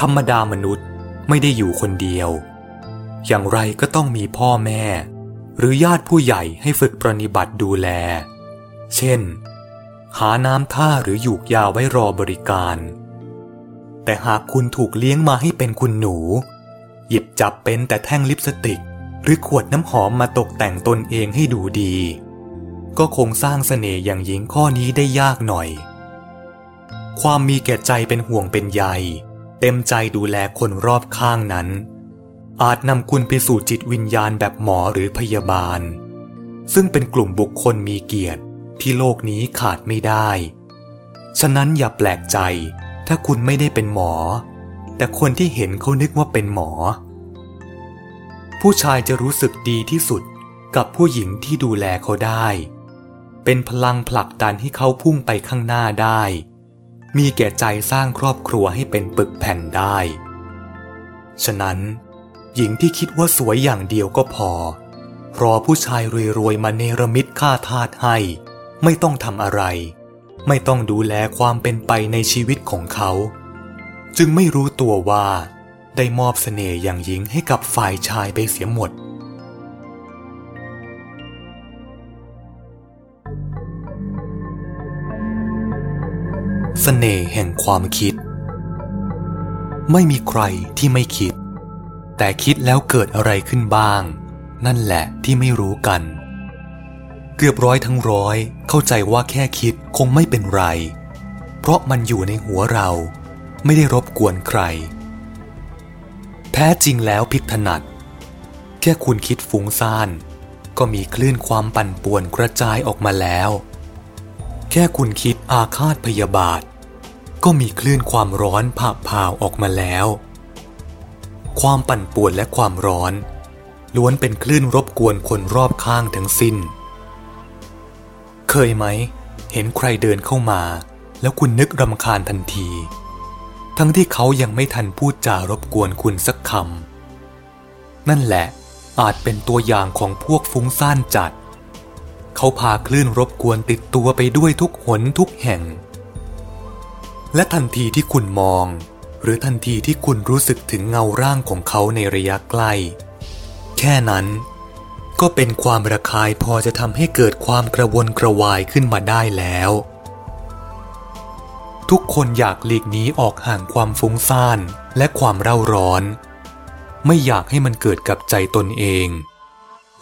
ธรรมดามนุษย์ไม่ได้อยู่คนเดียว อย่างไรก็ต้องมีพ่อแม่ หรือญาติผู้ใหญ่ให้ฝึกปรนิบัติดูแล เช่น หาน้ำท่าหรือหยูกยาไว้รอบริการ แต่หากคุณถูกเลี้ยงมาให้เป็นคุณหนู หยิบจับเป็นแต่แท่งลิปสติก หรือขวดน้ำหอมมาตกแต่งตนเองให้ดูดี ก็คงสร้างเสน่ห์อย่างหญิงข้อนี้ได้ยากหน่อย ความมีแก่ใจเป็นห่วงเป็นใยเต็มใจดูแลคนรอบข้างนั้น อาจนำคุณไปสู่จิตวิญญาณแบบหมอหรือพยาบาล ซึ่งเป็นกลุ่มบุคคลมีเกียรติที่โลกนี้ขาดไม่ได้ ฉะนั้นอย่าแปลกใจ ถ้าคุณไม่ได้เป็นหมอ แต่คนที่เห็นเขานึกว่าเป็นหมอ ผู้ชายจะรู้สึกดีที่สุดกับผู้หญิงที่ดูแลเขาได้ เป็นพลังผลักดันให้เขาพุ่งไปข้างหน้าได้ มีแก่ใจสร้างครอบครัวให้เป็นปึกแผ่นได้ ฉะนั้น หญิงที่คิดว่าสวยอย่างเดียวก็พอ รอผู้ชายรวยๆมาเนรมิตค่าทาสให้ ไม่ต้องทำอะไร ไม่ต้องดูแลความเป็นไปในชีวิตของเขา จึงไม่รู้ตัวว่า ได้มอบเสน่ห์อย่างหญิงให้กับฝ่ายชายไปเสียหมดเสน่ห์แห่งความคิด ไม่มีใครที่ไม่คิด แต่คิดแล้วเกิดอะไรขึ้นบ้าง นั่นแหละที่ไม่รู้กัน เกือบร้อยทั้งร้อย เข้าใจว่าแค่คิดคงไม่เป็นไร เพราะมันอยู่ในหัวเราไม่ได้รบกวนใคร แท้จริงแล้วผิดถนัด แค่คุณคิดฟุ้งซ่าน ก็มีคลื่นความปั่นป่วนกระจายออกมาแล้ว แค่คุณคิดอาฆาตพยาบาท ก็มีคลื่นความร้อนผ่าพาออกมาแล้ว ความปั่นป่วนและความร้อน ล้วนเป็นคลื่นรบกวนคนรอบข้างทั้งสิ้น เคยไหม เห็นใครเดินเข้ามา แล้วคุณนึกรำคาญทันที ทั้งที่เขายังไม่ทันพูดจารบกวนคุณสักคำนั่นแหละอาจเป็นตัวอย่างของพวกฟุ้งซ่านจัด เขาพาคลื่นรบกวนติดตัวไปด้วยทุกหนทุกแห่ง และทันทีที่คุณมอง หรือทันทีที่คุณรู้สึกถึงเงาร่างของเขาในระยะใกล้ แค่นั้น ก็เป็นความระคายพอจะทำให้เกิดความกระวนกระวายขึ้นมาได้แล้ว ทุกคนอยากหลีกหนีออกห่างความฟุ้งซ่านและความเร่าร้อน ไม่อยากให้มันเกิดกับใจตนเอง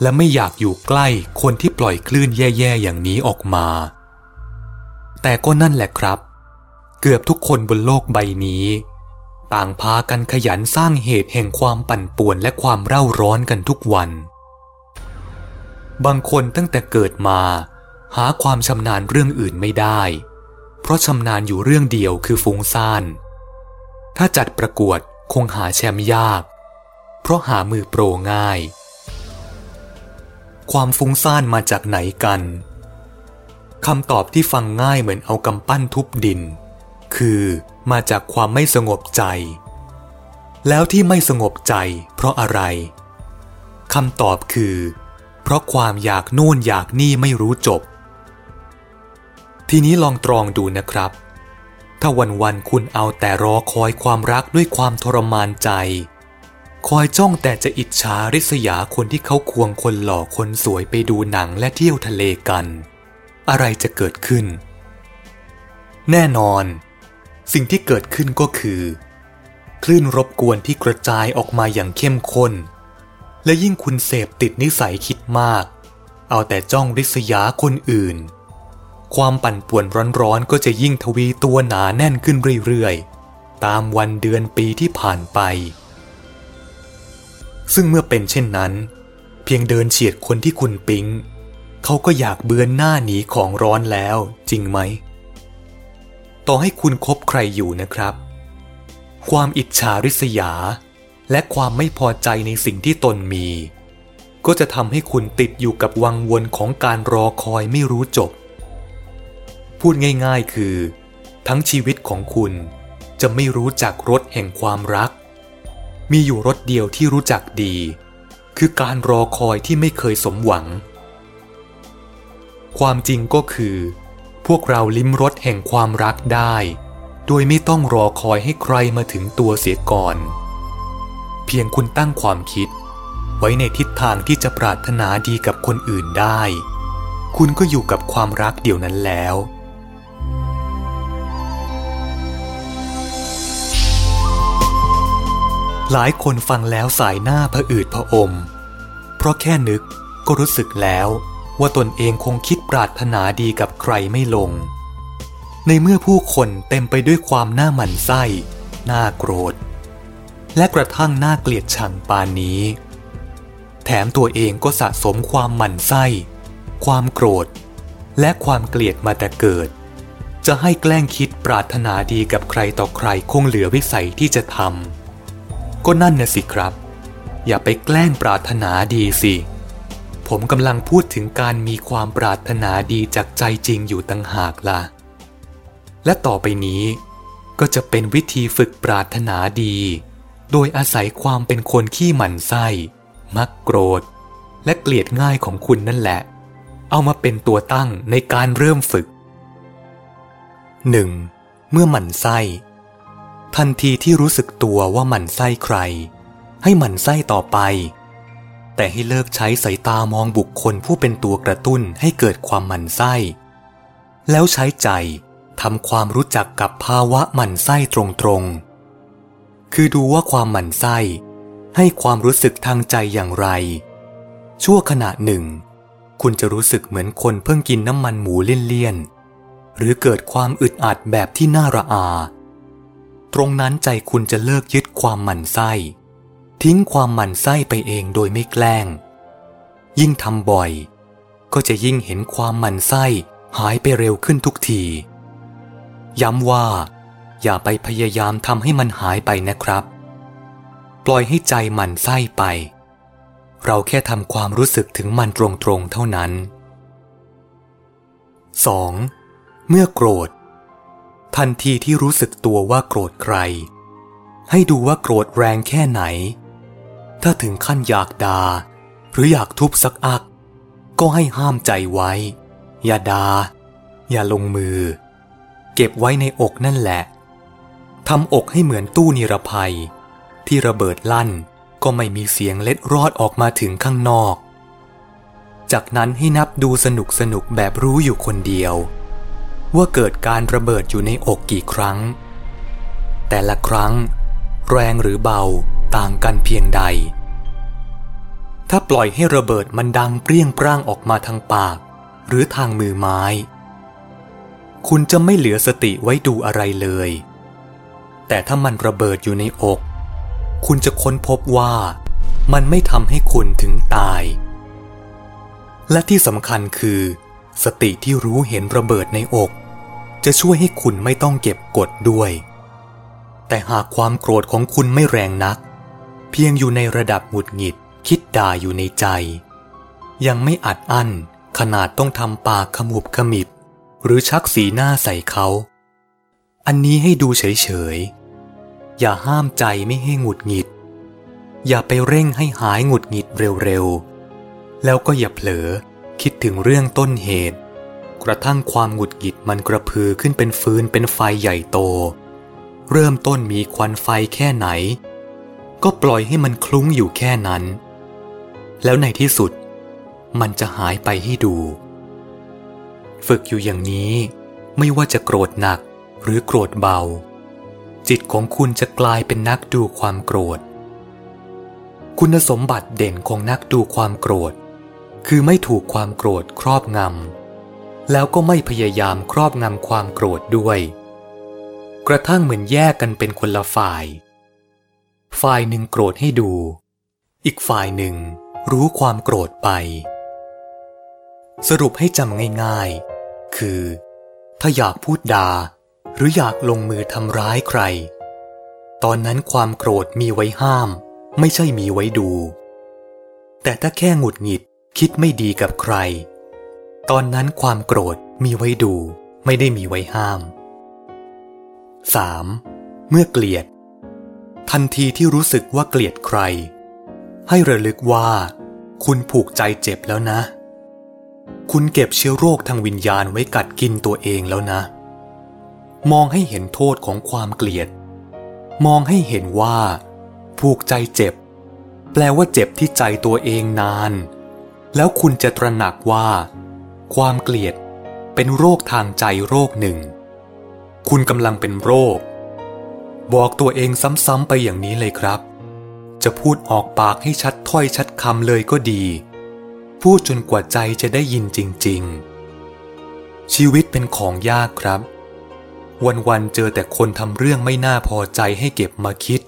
และไม่อยากอยู่ใกล้คนที่ปล่อยคลื่นแย่ๆอย่างนี้ออกมา แต่ก็นั่นแหละครับ เกือบทุกคนบนโลกใบนี้ ต่างพากันขยันสร้างเหตุแห่งความปั่นป่วนและความเร่าร้อนกันทุกวัน บางคนตั้งแต่เกิดมา หาความชำนาญเรื่องอื่นไม่ได้ เพราะชำนาญอยู่เรื่องเดียวคือฟุ้งซ่าน ถ้าจัดประกวดคงหาแชมป์ยาก เพราะหามือโปรง่าย ความฟุ้งซ่านมาจากไหนกันคำตอบที่ฟังง่ายเหมือนเอากำปั้นทุบดิน คือมาจากความไม่สงบใจ แล้วที่ไม่สงบใจ เพราะอะไรคำตอบคือ เพราะความอยากนู่นอยากนี่ไม่รู้จบ ทีนี้ลองตรองดูนะครับ ถ้าวันๆคุณเอาแต่รอคอยความรักด้วยความทรมานใจ คอยจ้องแต่จะอิจฉาริษยาคนที่เขาควงคนหล่อคนสวยไปดูหนังและเที่ยวทะเลกัน อะไรจะเกิดขึ้น แน่นอน สิ่งที่เกิดขึ้นก็คือ คลื่นรบกวนที่กระจายออกมาอย่างเข้มข้น และยิ่งคุณเสพติดนิสัยคิดมาก เอาแต่จ้องริษยาคนอื่น ความปั่นป่วนร้อนๆก็จะยิ่งทวีตัวหนาแน่นขึ้นเรื่อยๆ ตามวันเดือนปีที่ผ่านไป ซึ่งเมื่อเป็นเช่นนั้น เพียงเดินเฉียดคนที่คุณปิ๊ง เขาก็อยากเบือนหน้าหนีของร้อนแล้วจริงไหม ต่อให้คุณคบใครอยู่นะครับ ความอิจฉาริษยา และความไม่พอใจในสิ่งที่ตนมี ก็จะทำให้คุณติดอยู่กับวังวนของการรอคอยไม่รู้จบ พูดง่ายๆคือ ทั้งชีวิตของคุณจะไม่รู้จักรสแห่งความรัก มีอยู่รสเดียวที่รู้จักดี คือการรอคอยที่ไม่เคยสมหวัง ความจริงก็คือ พวกเราลิ้มรสแห่งความรักได้ โดยไม่ต้องรอคอยให้ใครมาถึงตัวเสียก่อน เพียงคุณตั้งความคิด ไว้ในทิศทางที่จะปรารถนาดีกับคนอื่นได้ คุณก็อยู่กับความรักเดียวนั้นแล้วหลายคนฟังแล้วสายหน้าผะอืดผะอม เพราะแค่นึกก็รู้สึกแล้วว่าตนเองคงคิด ปรารถนาดีกับใครไม่ลง ในเมื่อผู้คนเต็มไปด้วยความหน้าหมันไส้ น่าโกรธ และกระทั่งน่าเกลียดชังปานนี้ แถมตัวเองก็สะสมความหมันไส้ ความโกรธ และความเกลียดมาแต่เกิด จะให้แกล้งคิดปรารถนาดีกับใครต่อใครคงเหลือวิสัยที่จะทำก็นั่นน่ะสิครับ อย่าไปแกล้งปรารถนาดีสิ ผมกำลังพูดถึงการมีความปรารถนาดีจากใจจริงอยู่ตั้งหากล่ะ และต่อไปนี้ ก็จะเป็นวิธีฝึกปรารถนาดี โดยอาศัยความเป็นคนขี้หมันไส้ มักโกรธ และเกลียดง่ายของคุณนั่นแหละ เอามาเป็นตัวตั้งในการเริ่มฝึกหนึ่งเมื่อหมั่นไส้ ทันทีที่รู้สึกตัวว่าหมั่นไส้ใคร ให้หมั่นไส้ต่อไป แต่ให้เลิกใช้สายตามองบุคคลผู้เป็นตัวกระตุ้นให้เกิดความหมั่นไส้ แล้วใช้ใจทำความรู้จักกับภาวะหมั่นไส้ตรงๆ คือดูว่าความหมั่นไส้ ให้ความรู้สึกทางใจอย่างไร ชั่วขณะหนึ่ง คุณจะรู้สึกเหมือนคนเพิ่งกินน้ำมันหมูเลี่ยนๆ หรือเกิดความอึดอัดแบบที่น่าระอา ตรงนั้นใจคุณจะเลิกยึดความหมั่นไส้ ทิ้งความหมั่นไส้ไปเองโดยไม่แกล้ง ยิ่งทำบ่อย ก็จะยิ่งเห็นความหมั่นไส้หายไปเร็วขึ้นทุกที ย้ำว่า อย่าไปพยายามทำให้มันหายไปนะครับ ปล่อยให้ใจมันไส้ไป เราแค่ทำความรู้สึกถึงมันตรงๆเท่านั้น 2. เมื่อโกรธ ทันทีที่รู้สึกตัวว่าโกรธใคร ให้ดูว่าโกรธแรงแค่ไหน ถ้าถึงขั้นอยากดา่าหรืออยากทุบสักอัก ก็ให้ห้ามใจไว้ อย่าดา่าอย่าลงมือ เก็บไว้ในอกนั่นแหละทำอกให้เหมือนตู้นิรภัย ที่ระเบิดลั่นก็ไม่มีเสียงเล็ดรอดออกมาถึงข้างนอก จากนั้นให้นับดูสนุกสนุกแบบรู้อยู่คนเดียว ว่าเกิดการระเบิดอยู่ในอกกี่ครั้ง แต่ละครั้ง แรงหรือเบาต่างกันเพียงใด ถ้าปล่อยให้ระเบิดมันดังเปรี้ยงปร้างออกมาทางปาก หรือทางมือไม้ คุณจะไม่เหลือสติไว้ดูอะไรเลย แต่ถ้ามันระเบิดอยู่ในอก คุณจะค้นพบว่ามันไม่ทำให้คุณถึงตาย และที่สำคัญคือ สติที่รู้เห็นระเบิดในอก จะช่วยให้คุณไม่ต้องเก็บกดด้วย แต่หากความโกรธของคุณไม่แรงนัก เพียงอยู่ในระดับหงุดหงิด คิดด่าอยู่ในใจ ยังไม่อัดอั้นขนาดต้องทำปากขมุบขมิบ หรือชักสีหน้าใส่เขา อันนี้ให้ดูเฉยๆ อย่าห้ามใจไม่ให้หงุดหงิด อย่าไปเร่งให้หายหงุดหงิดเร็วๆ แล้วก็อย่าเผลอคิดถึงเรื่องต้นเหตุ กระทั่งความหงุดหงิดมันกระพือขึ้นเป็นฟืนเป็นไฟใหญ่โต เริ่มต้นมีควันไฟแค่ไหน ก็ปล่อยให้มันคลุ้งอยู่แค่นั้น แล้วในที่สุด มันจะหายไปให้ดู ฝึกอยู่อย่างนี้ไม่ว่าจะโกรธหนักหรือโกรธเบา จิตของคุณจะกลายเป็นนักดูความโกรธ คุณสมบัติเด่นของนักดูความโกรธ คือไม่ถูกความโกรธครอบงำแล้วก็ไม่พยายามครอบงำความโกรธด้วย กระทั่งเหมือนแยกกันเป็นคนละฝ่าย ฝ่ายหนึ่งโกรธให้ดู อีกฝ่ายหนึ่ง รู้ความโกรธไป สรุปให้จำง่ายๆ คือ ถ้าอยากพูดดา่าหรืออยากลงมือทำร้ายใคร ตอนนั้นความโกรธมีไว้ห้าม ไม่ใช่มีไว้ดู แต่ถ้าแค่หงุดหงิดคิดไม่ดีกับใคร ตอนนั้นความโกรธมีไว้ดู ไม่ได้มีไว้ห้าม 3. เมื่อเกลียด ทันทีที่รู้สึกว่าเกลียดใคร ให้ระลึกว่า คุณผูกใจเจ็บแล้วนะ คุณเก็บเชื้อโรคทางวิญญาณไว้กัดกินตัวเองแล้วนะ มองให้เห็นโทษของความเกลียด มองให้เห็นว่า ผูกใจเจ็บ แปลว่าเจ็บที่ใจตัวเองนาน แล้วคุณจะตระหนักว่า ความเกลียดเป็นโรคทางใจโรคหนึ่ง คุณกำลังเป็นโรค บอกตัวเองซ้ำๆไปอย่างนี้เลยครับ จะพูดออกปากให้ชัดถ้อยชัดคำเลยก็ดี พูดจนกว่าใจจะได้ยินจริง ๆ ชีวิตเป็นของยากครับ วันๆเจอแต่คนทำเรื่องไม่น่าพอใจให้เก็บมาคิด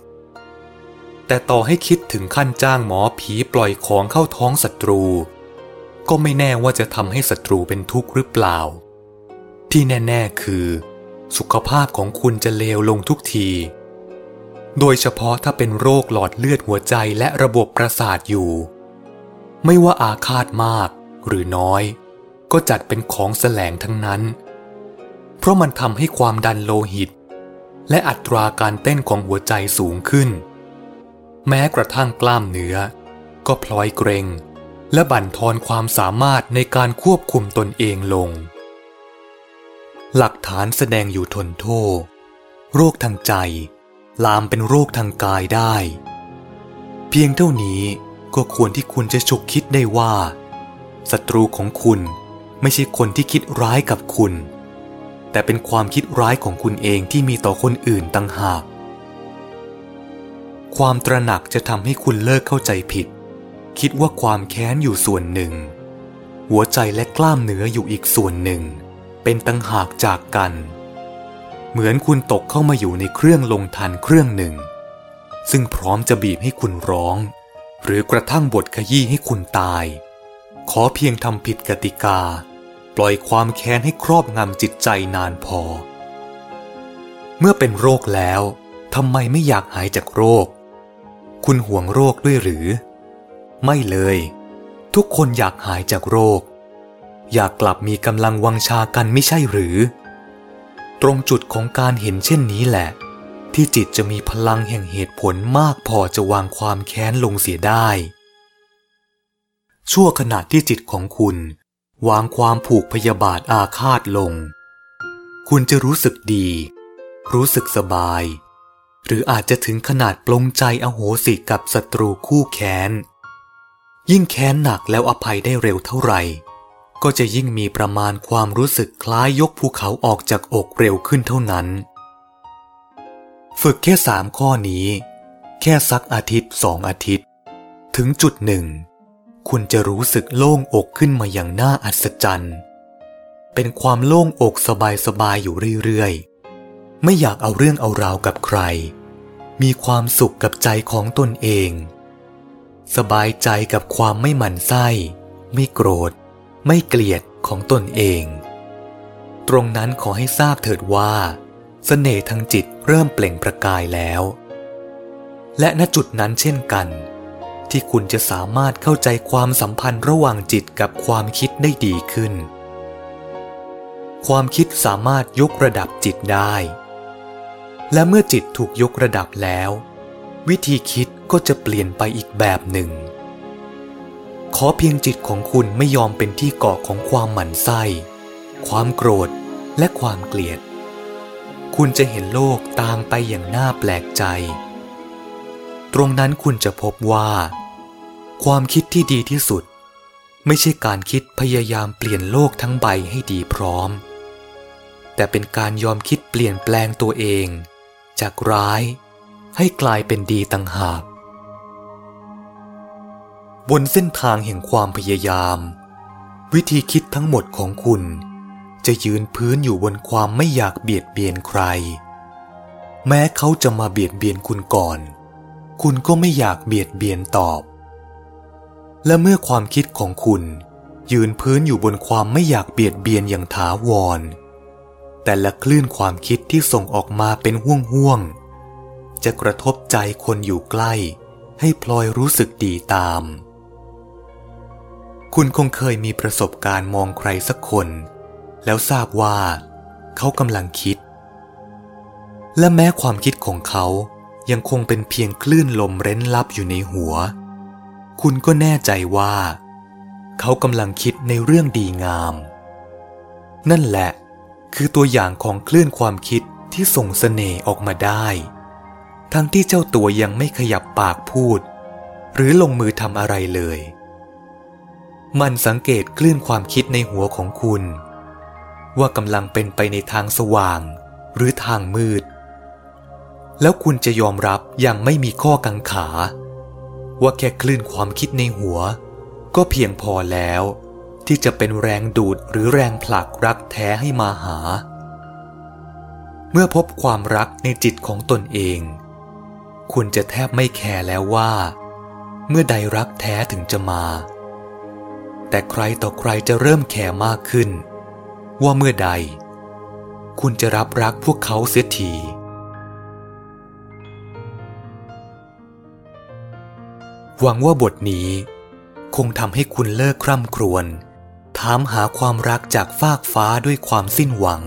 แต่ต่อให้คิดถึงขั้นจ้างหมอผีปล่อยของเข้าท้องศัตรู ก็ไม่แน่ว่าจะทำให้ศัตรูเป็นทุกข์หรือเปล่า ที่แน่ ๆ คือ สุขภาพของคุณจะเลวลงทุกที โดยเฉพาะถ้าเป็นโรคหลอดเลือดหัวใจและระบบประสาทอยู่ ไม่ว่าอาฆาตมากหรือน้อย ก็จัดเป็นของแสลงทั้งนั้น เพราะมันทำให้ความดันโลหิต และอัตราการเต้นของหัวใจสูงขึ้น แม้กระทั่งกล้ามเนื้อ ก็พลอยเกรงและบั่นทอนความสามารถในการควบคุมตนเองลง หลักฐานแสดงอยู่ทนโทษ โรคทางใจ ลามเป็นโรคทางกายได้ เพียงเท่านี้ก็ควรที่คุณจะฉุกคิดได้ว่าศัตรูของคุณไม่ใช่คนที่คิดร้ายกับคุณ แต่เป็นความคิดร้ายของคุณเองที่มีต่อคนอื่นต่างหาก ความตระหนักจะทำให้คุณเลิกเข้าใจผิด คิดว่าความแค้นอยู่ส่วนหนึ่ง หัวใจและกล้ามเนื้ออยู่อีกส่วนหนึ่ง เป็นต่างหากจากกัน เหมือนคุณตกเข้ามาอยู่ในเครื่องลงทันเครื่องหนึ่ง ซึ่งพร้อมจะบีบให้คุณร้อง หรือกระทั่งบทขยี้ให้คุณตาย ขอเพียงทำผิดกติกา ปล่อยความแค้นให้ครอบงำจิตใจนานพอ เมื่อเป็นโรคแล้วทำไมไม่อยากหายจากโรค คุณห่วงโรคด้วยหรือ ไม่เลย ทุกคนอยากหายจากโรค อยากกลับมีกำลังวังชากันไม่ใช่หรือ ตรงจุดของการเห็นเช่นนี้แหละ ที่จิตจะมีพลังแห่งเหตุผลมากพอจะวางความแค้นลงเสียได้ ชั่วขณะที่จิตของคุณ วางความผูกพยาบาทอาฆาตลง คุณจะรู้สึกดี รู้สึกสบาย หรืออาจจะถึงขนาดปลงใจอโหสิกับศัตรูคู่แค้น ยิ่งแค้นหนักแล้วอภัยได้เร็วเท่าไหร่ ก็จะยิ่งมีประมาณความรู้สึกคล้ายยกภูเขาออกจากอกเร็วขึ้นเท่านั้น ฝึกแค่สามข้อนี้ แค่สักอาทิตย์สองอาทิตย์ ถึงจุดหนึ่ง คุณจะรู้สึกโล่งอกขึ้นมาอย่างน่าอัศจรรย์ เป็นความโล่งอกสบายๆอยู่เรื่อยๆ ไม่อยากเอาเรื่องเอาราวกับใคร มีความสุขกับใจของตนเอง สบายใจกับความไม่หมั่นไส้ ไม่โกรธ ไม่เกลียดของตนเอง ตรงนั้นขอให้ทราบเถิดว่าสเสน่ห์ทางจิตเริ่มเปล่งประกายแล้ว และณจุดนั้นเช่นกัน ที่คุณจะสามารถเข้าใจความสัมพันธ์ระหว่างจิตกับความคิดได้ดีขึ้น ความคิดสามารถยกระดับจิตได้ และเมื่อจิตถูกยกระดับแล้ว วิธีคิดก็จะเปลี่ยนไปอีกแบบหนึ่ง ขอเพียงจิตของคุณไม่ยอมเป็นที่เกาะของความหมั่นไส้ ความโกรธและความเกลียด คุณจะเห็นโลกตามไปอย่างน่าแปลกใจ ตรงนั้นคุณจะพบว่า ความคิดที่ดีที่สุด ไม่ใช่การคิดพยายามเปลี่ยนโลกทั้งใบให้ดีพร้อม แต่เป็นการยอมคิดเปลี่ยนแปลงตัวเอง จากร้ายให้กลายเป็นดีต่างหาก บนเส้นทางแห่งความพยายาม วิธีคิดทั้งหมดของคุณ จะยืนพื้นอยู่บนความไม่อยากเบียดเบียนใคร แม้เขาจะมาเบียดเบียนคุณก่อน คุณก็ไม่อยากเบียดเบียนตอบ และเมื่อความคิดของคุณ ยืนพื้นอยู่บนความไม่อยากเบียดเบียนอย่างถาวร แต่ละคลื่นความคิดที่ส่งออกมาเป็นห่วงห่วงจะกระทบใจคนอยู่ใกล้ให้พลอยรู้สึกดีตาม คุณคงเคยมีประสบการณ์มองใครสักคน แล้วทราบว่า เขากำลังคิด และแม้ความคิดของเขายังคงเป็นเพียงคลื่นลมเร้นลับอยู่ในหัว คุณก็แน่ใจว่า เขากำลังคิดในเรื่องดีงาม นั่นแหละ คือตัวอย่างของคลื่นความคิดที่ส่งสเสน่ห์ออกมาได้ ทั้งที่เจ้าตัวยังไม่ขยับปากพูด หรือลงมือทำอะไรเลย มันสังเกตคลื่นความคิดในหัวของคุณ ว่ากำลังเป็นไปในทางสว่าง หรือทางมืด แล้วคุณจะยอมรับอย่างไม่มีข้อกังขา ว่าแค่คลื่นความคิดในหัว ก็เพียงพอแล้ว ที่จะเป็นแรงดูดหรือแรงผลักรักแท้ให้มาหา เมื่อพบความรักในจิตของตนเอง คุณจะแทบไม่แคร์แล้วว่า เมื่อใดรักแท้ถึงจะมา แต่ใครต่อใครจะเริ่มแคร์มากขึ้น ว่าเมื่อใด คุณจะรับรักพวกเขาเสียทีหวังว่าบทนี้คงทำให้คุณเลิกคร่ำครวญถามหาความรักจากฟากฟ้าด้วยความสิ้นหวัง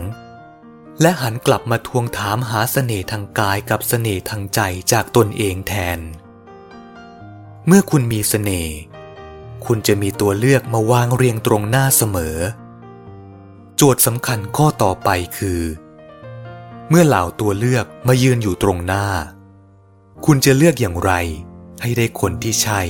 และหันกลับมาทวงถามหาสเสน่ห์ทางกายกับสเสน่ห์ทางใจจากตนเองแทน เมื่อคุณมีสเสน่ห์ คุณจะมีตัวเลือกมาวางเรียงตรงหน้าเสมอ โจทย์สำคัญข้อต่อไปคือ เมื่อเหล่าตัวเลือกมายืนอยู่ตรงหน้า คุณจะเลือกอย่างไรให้ได้คนที่ใช่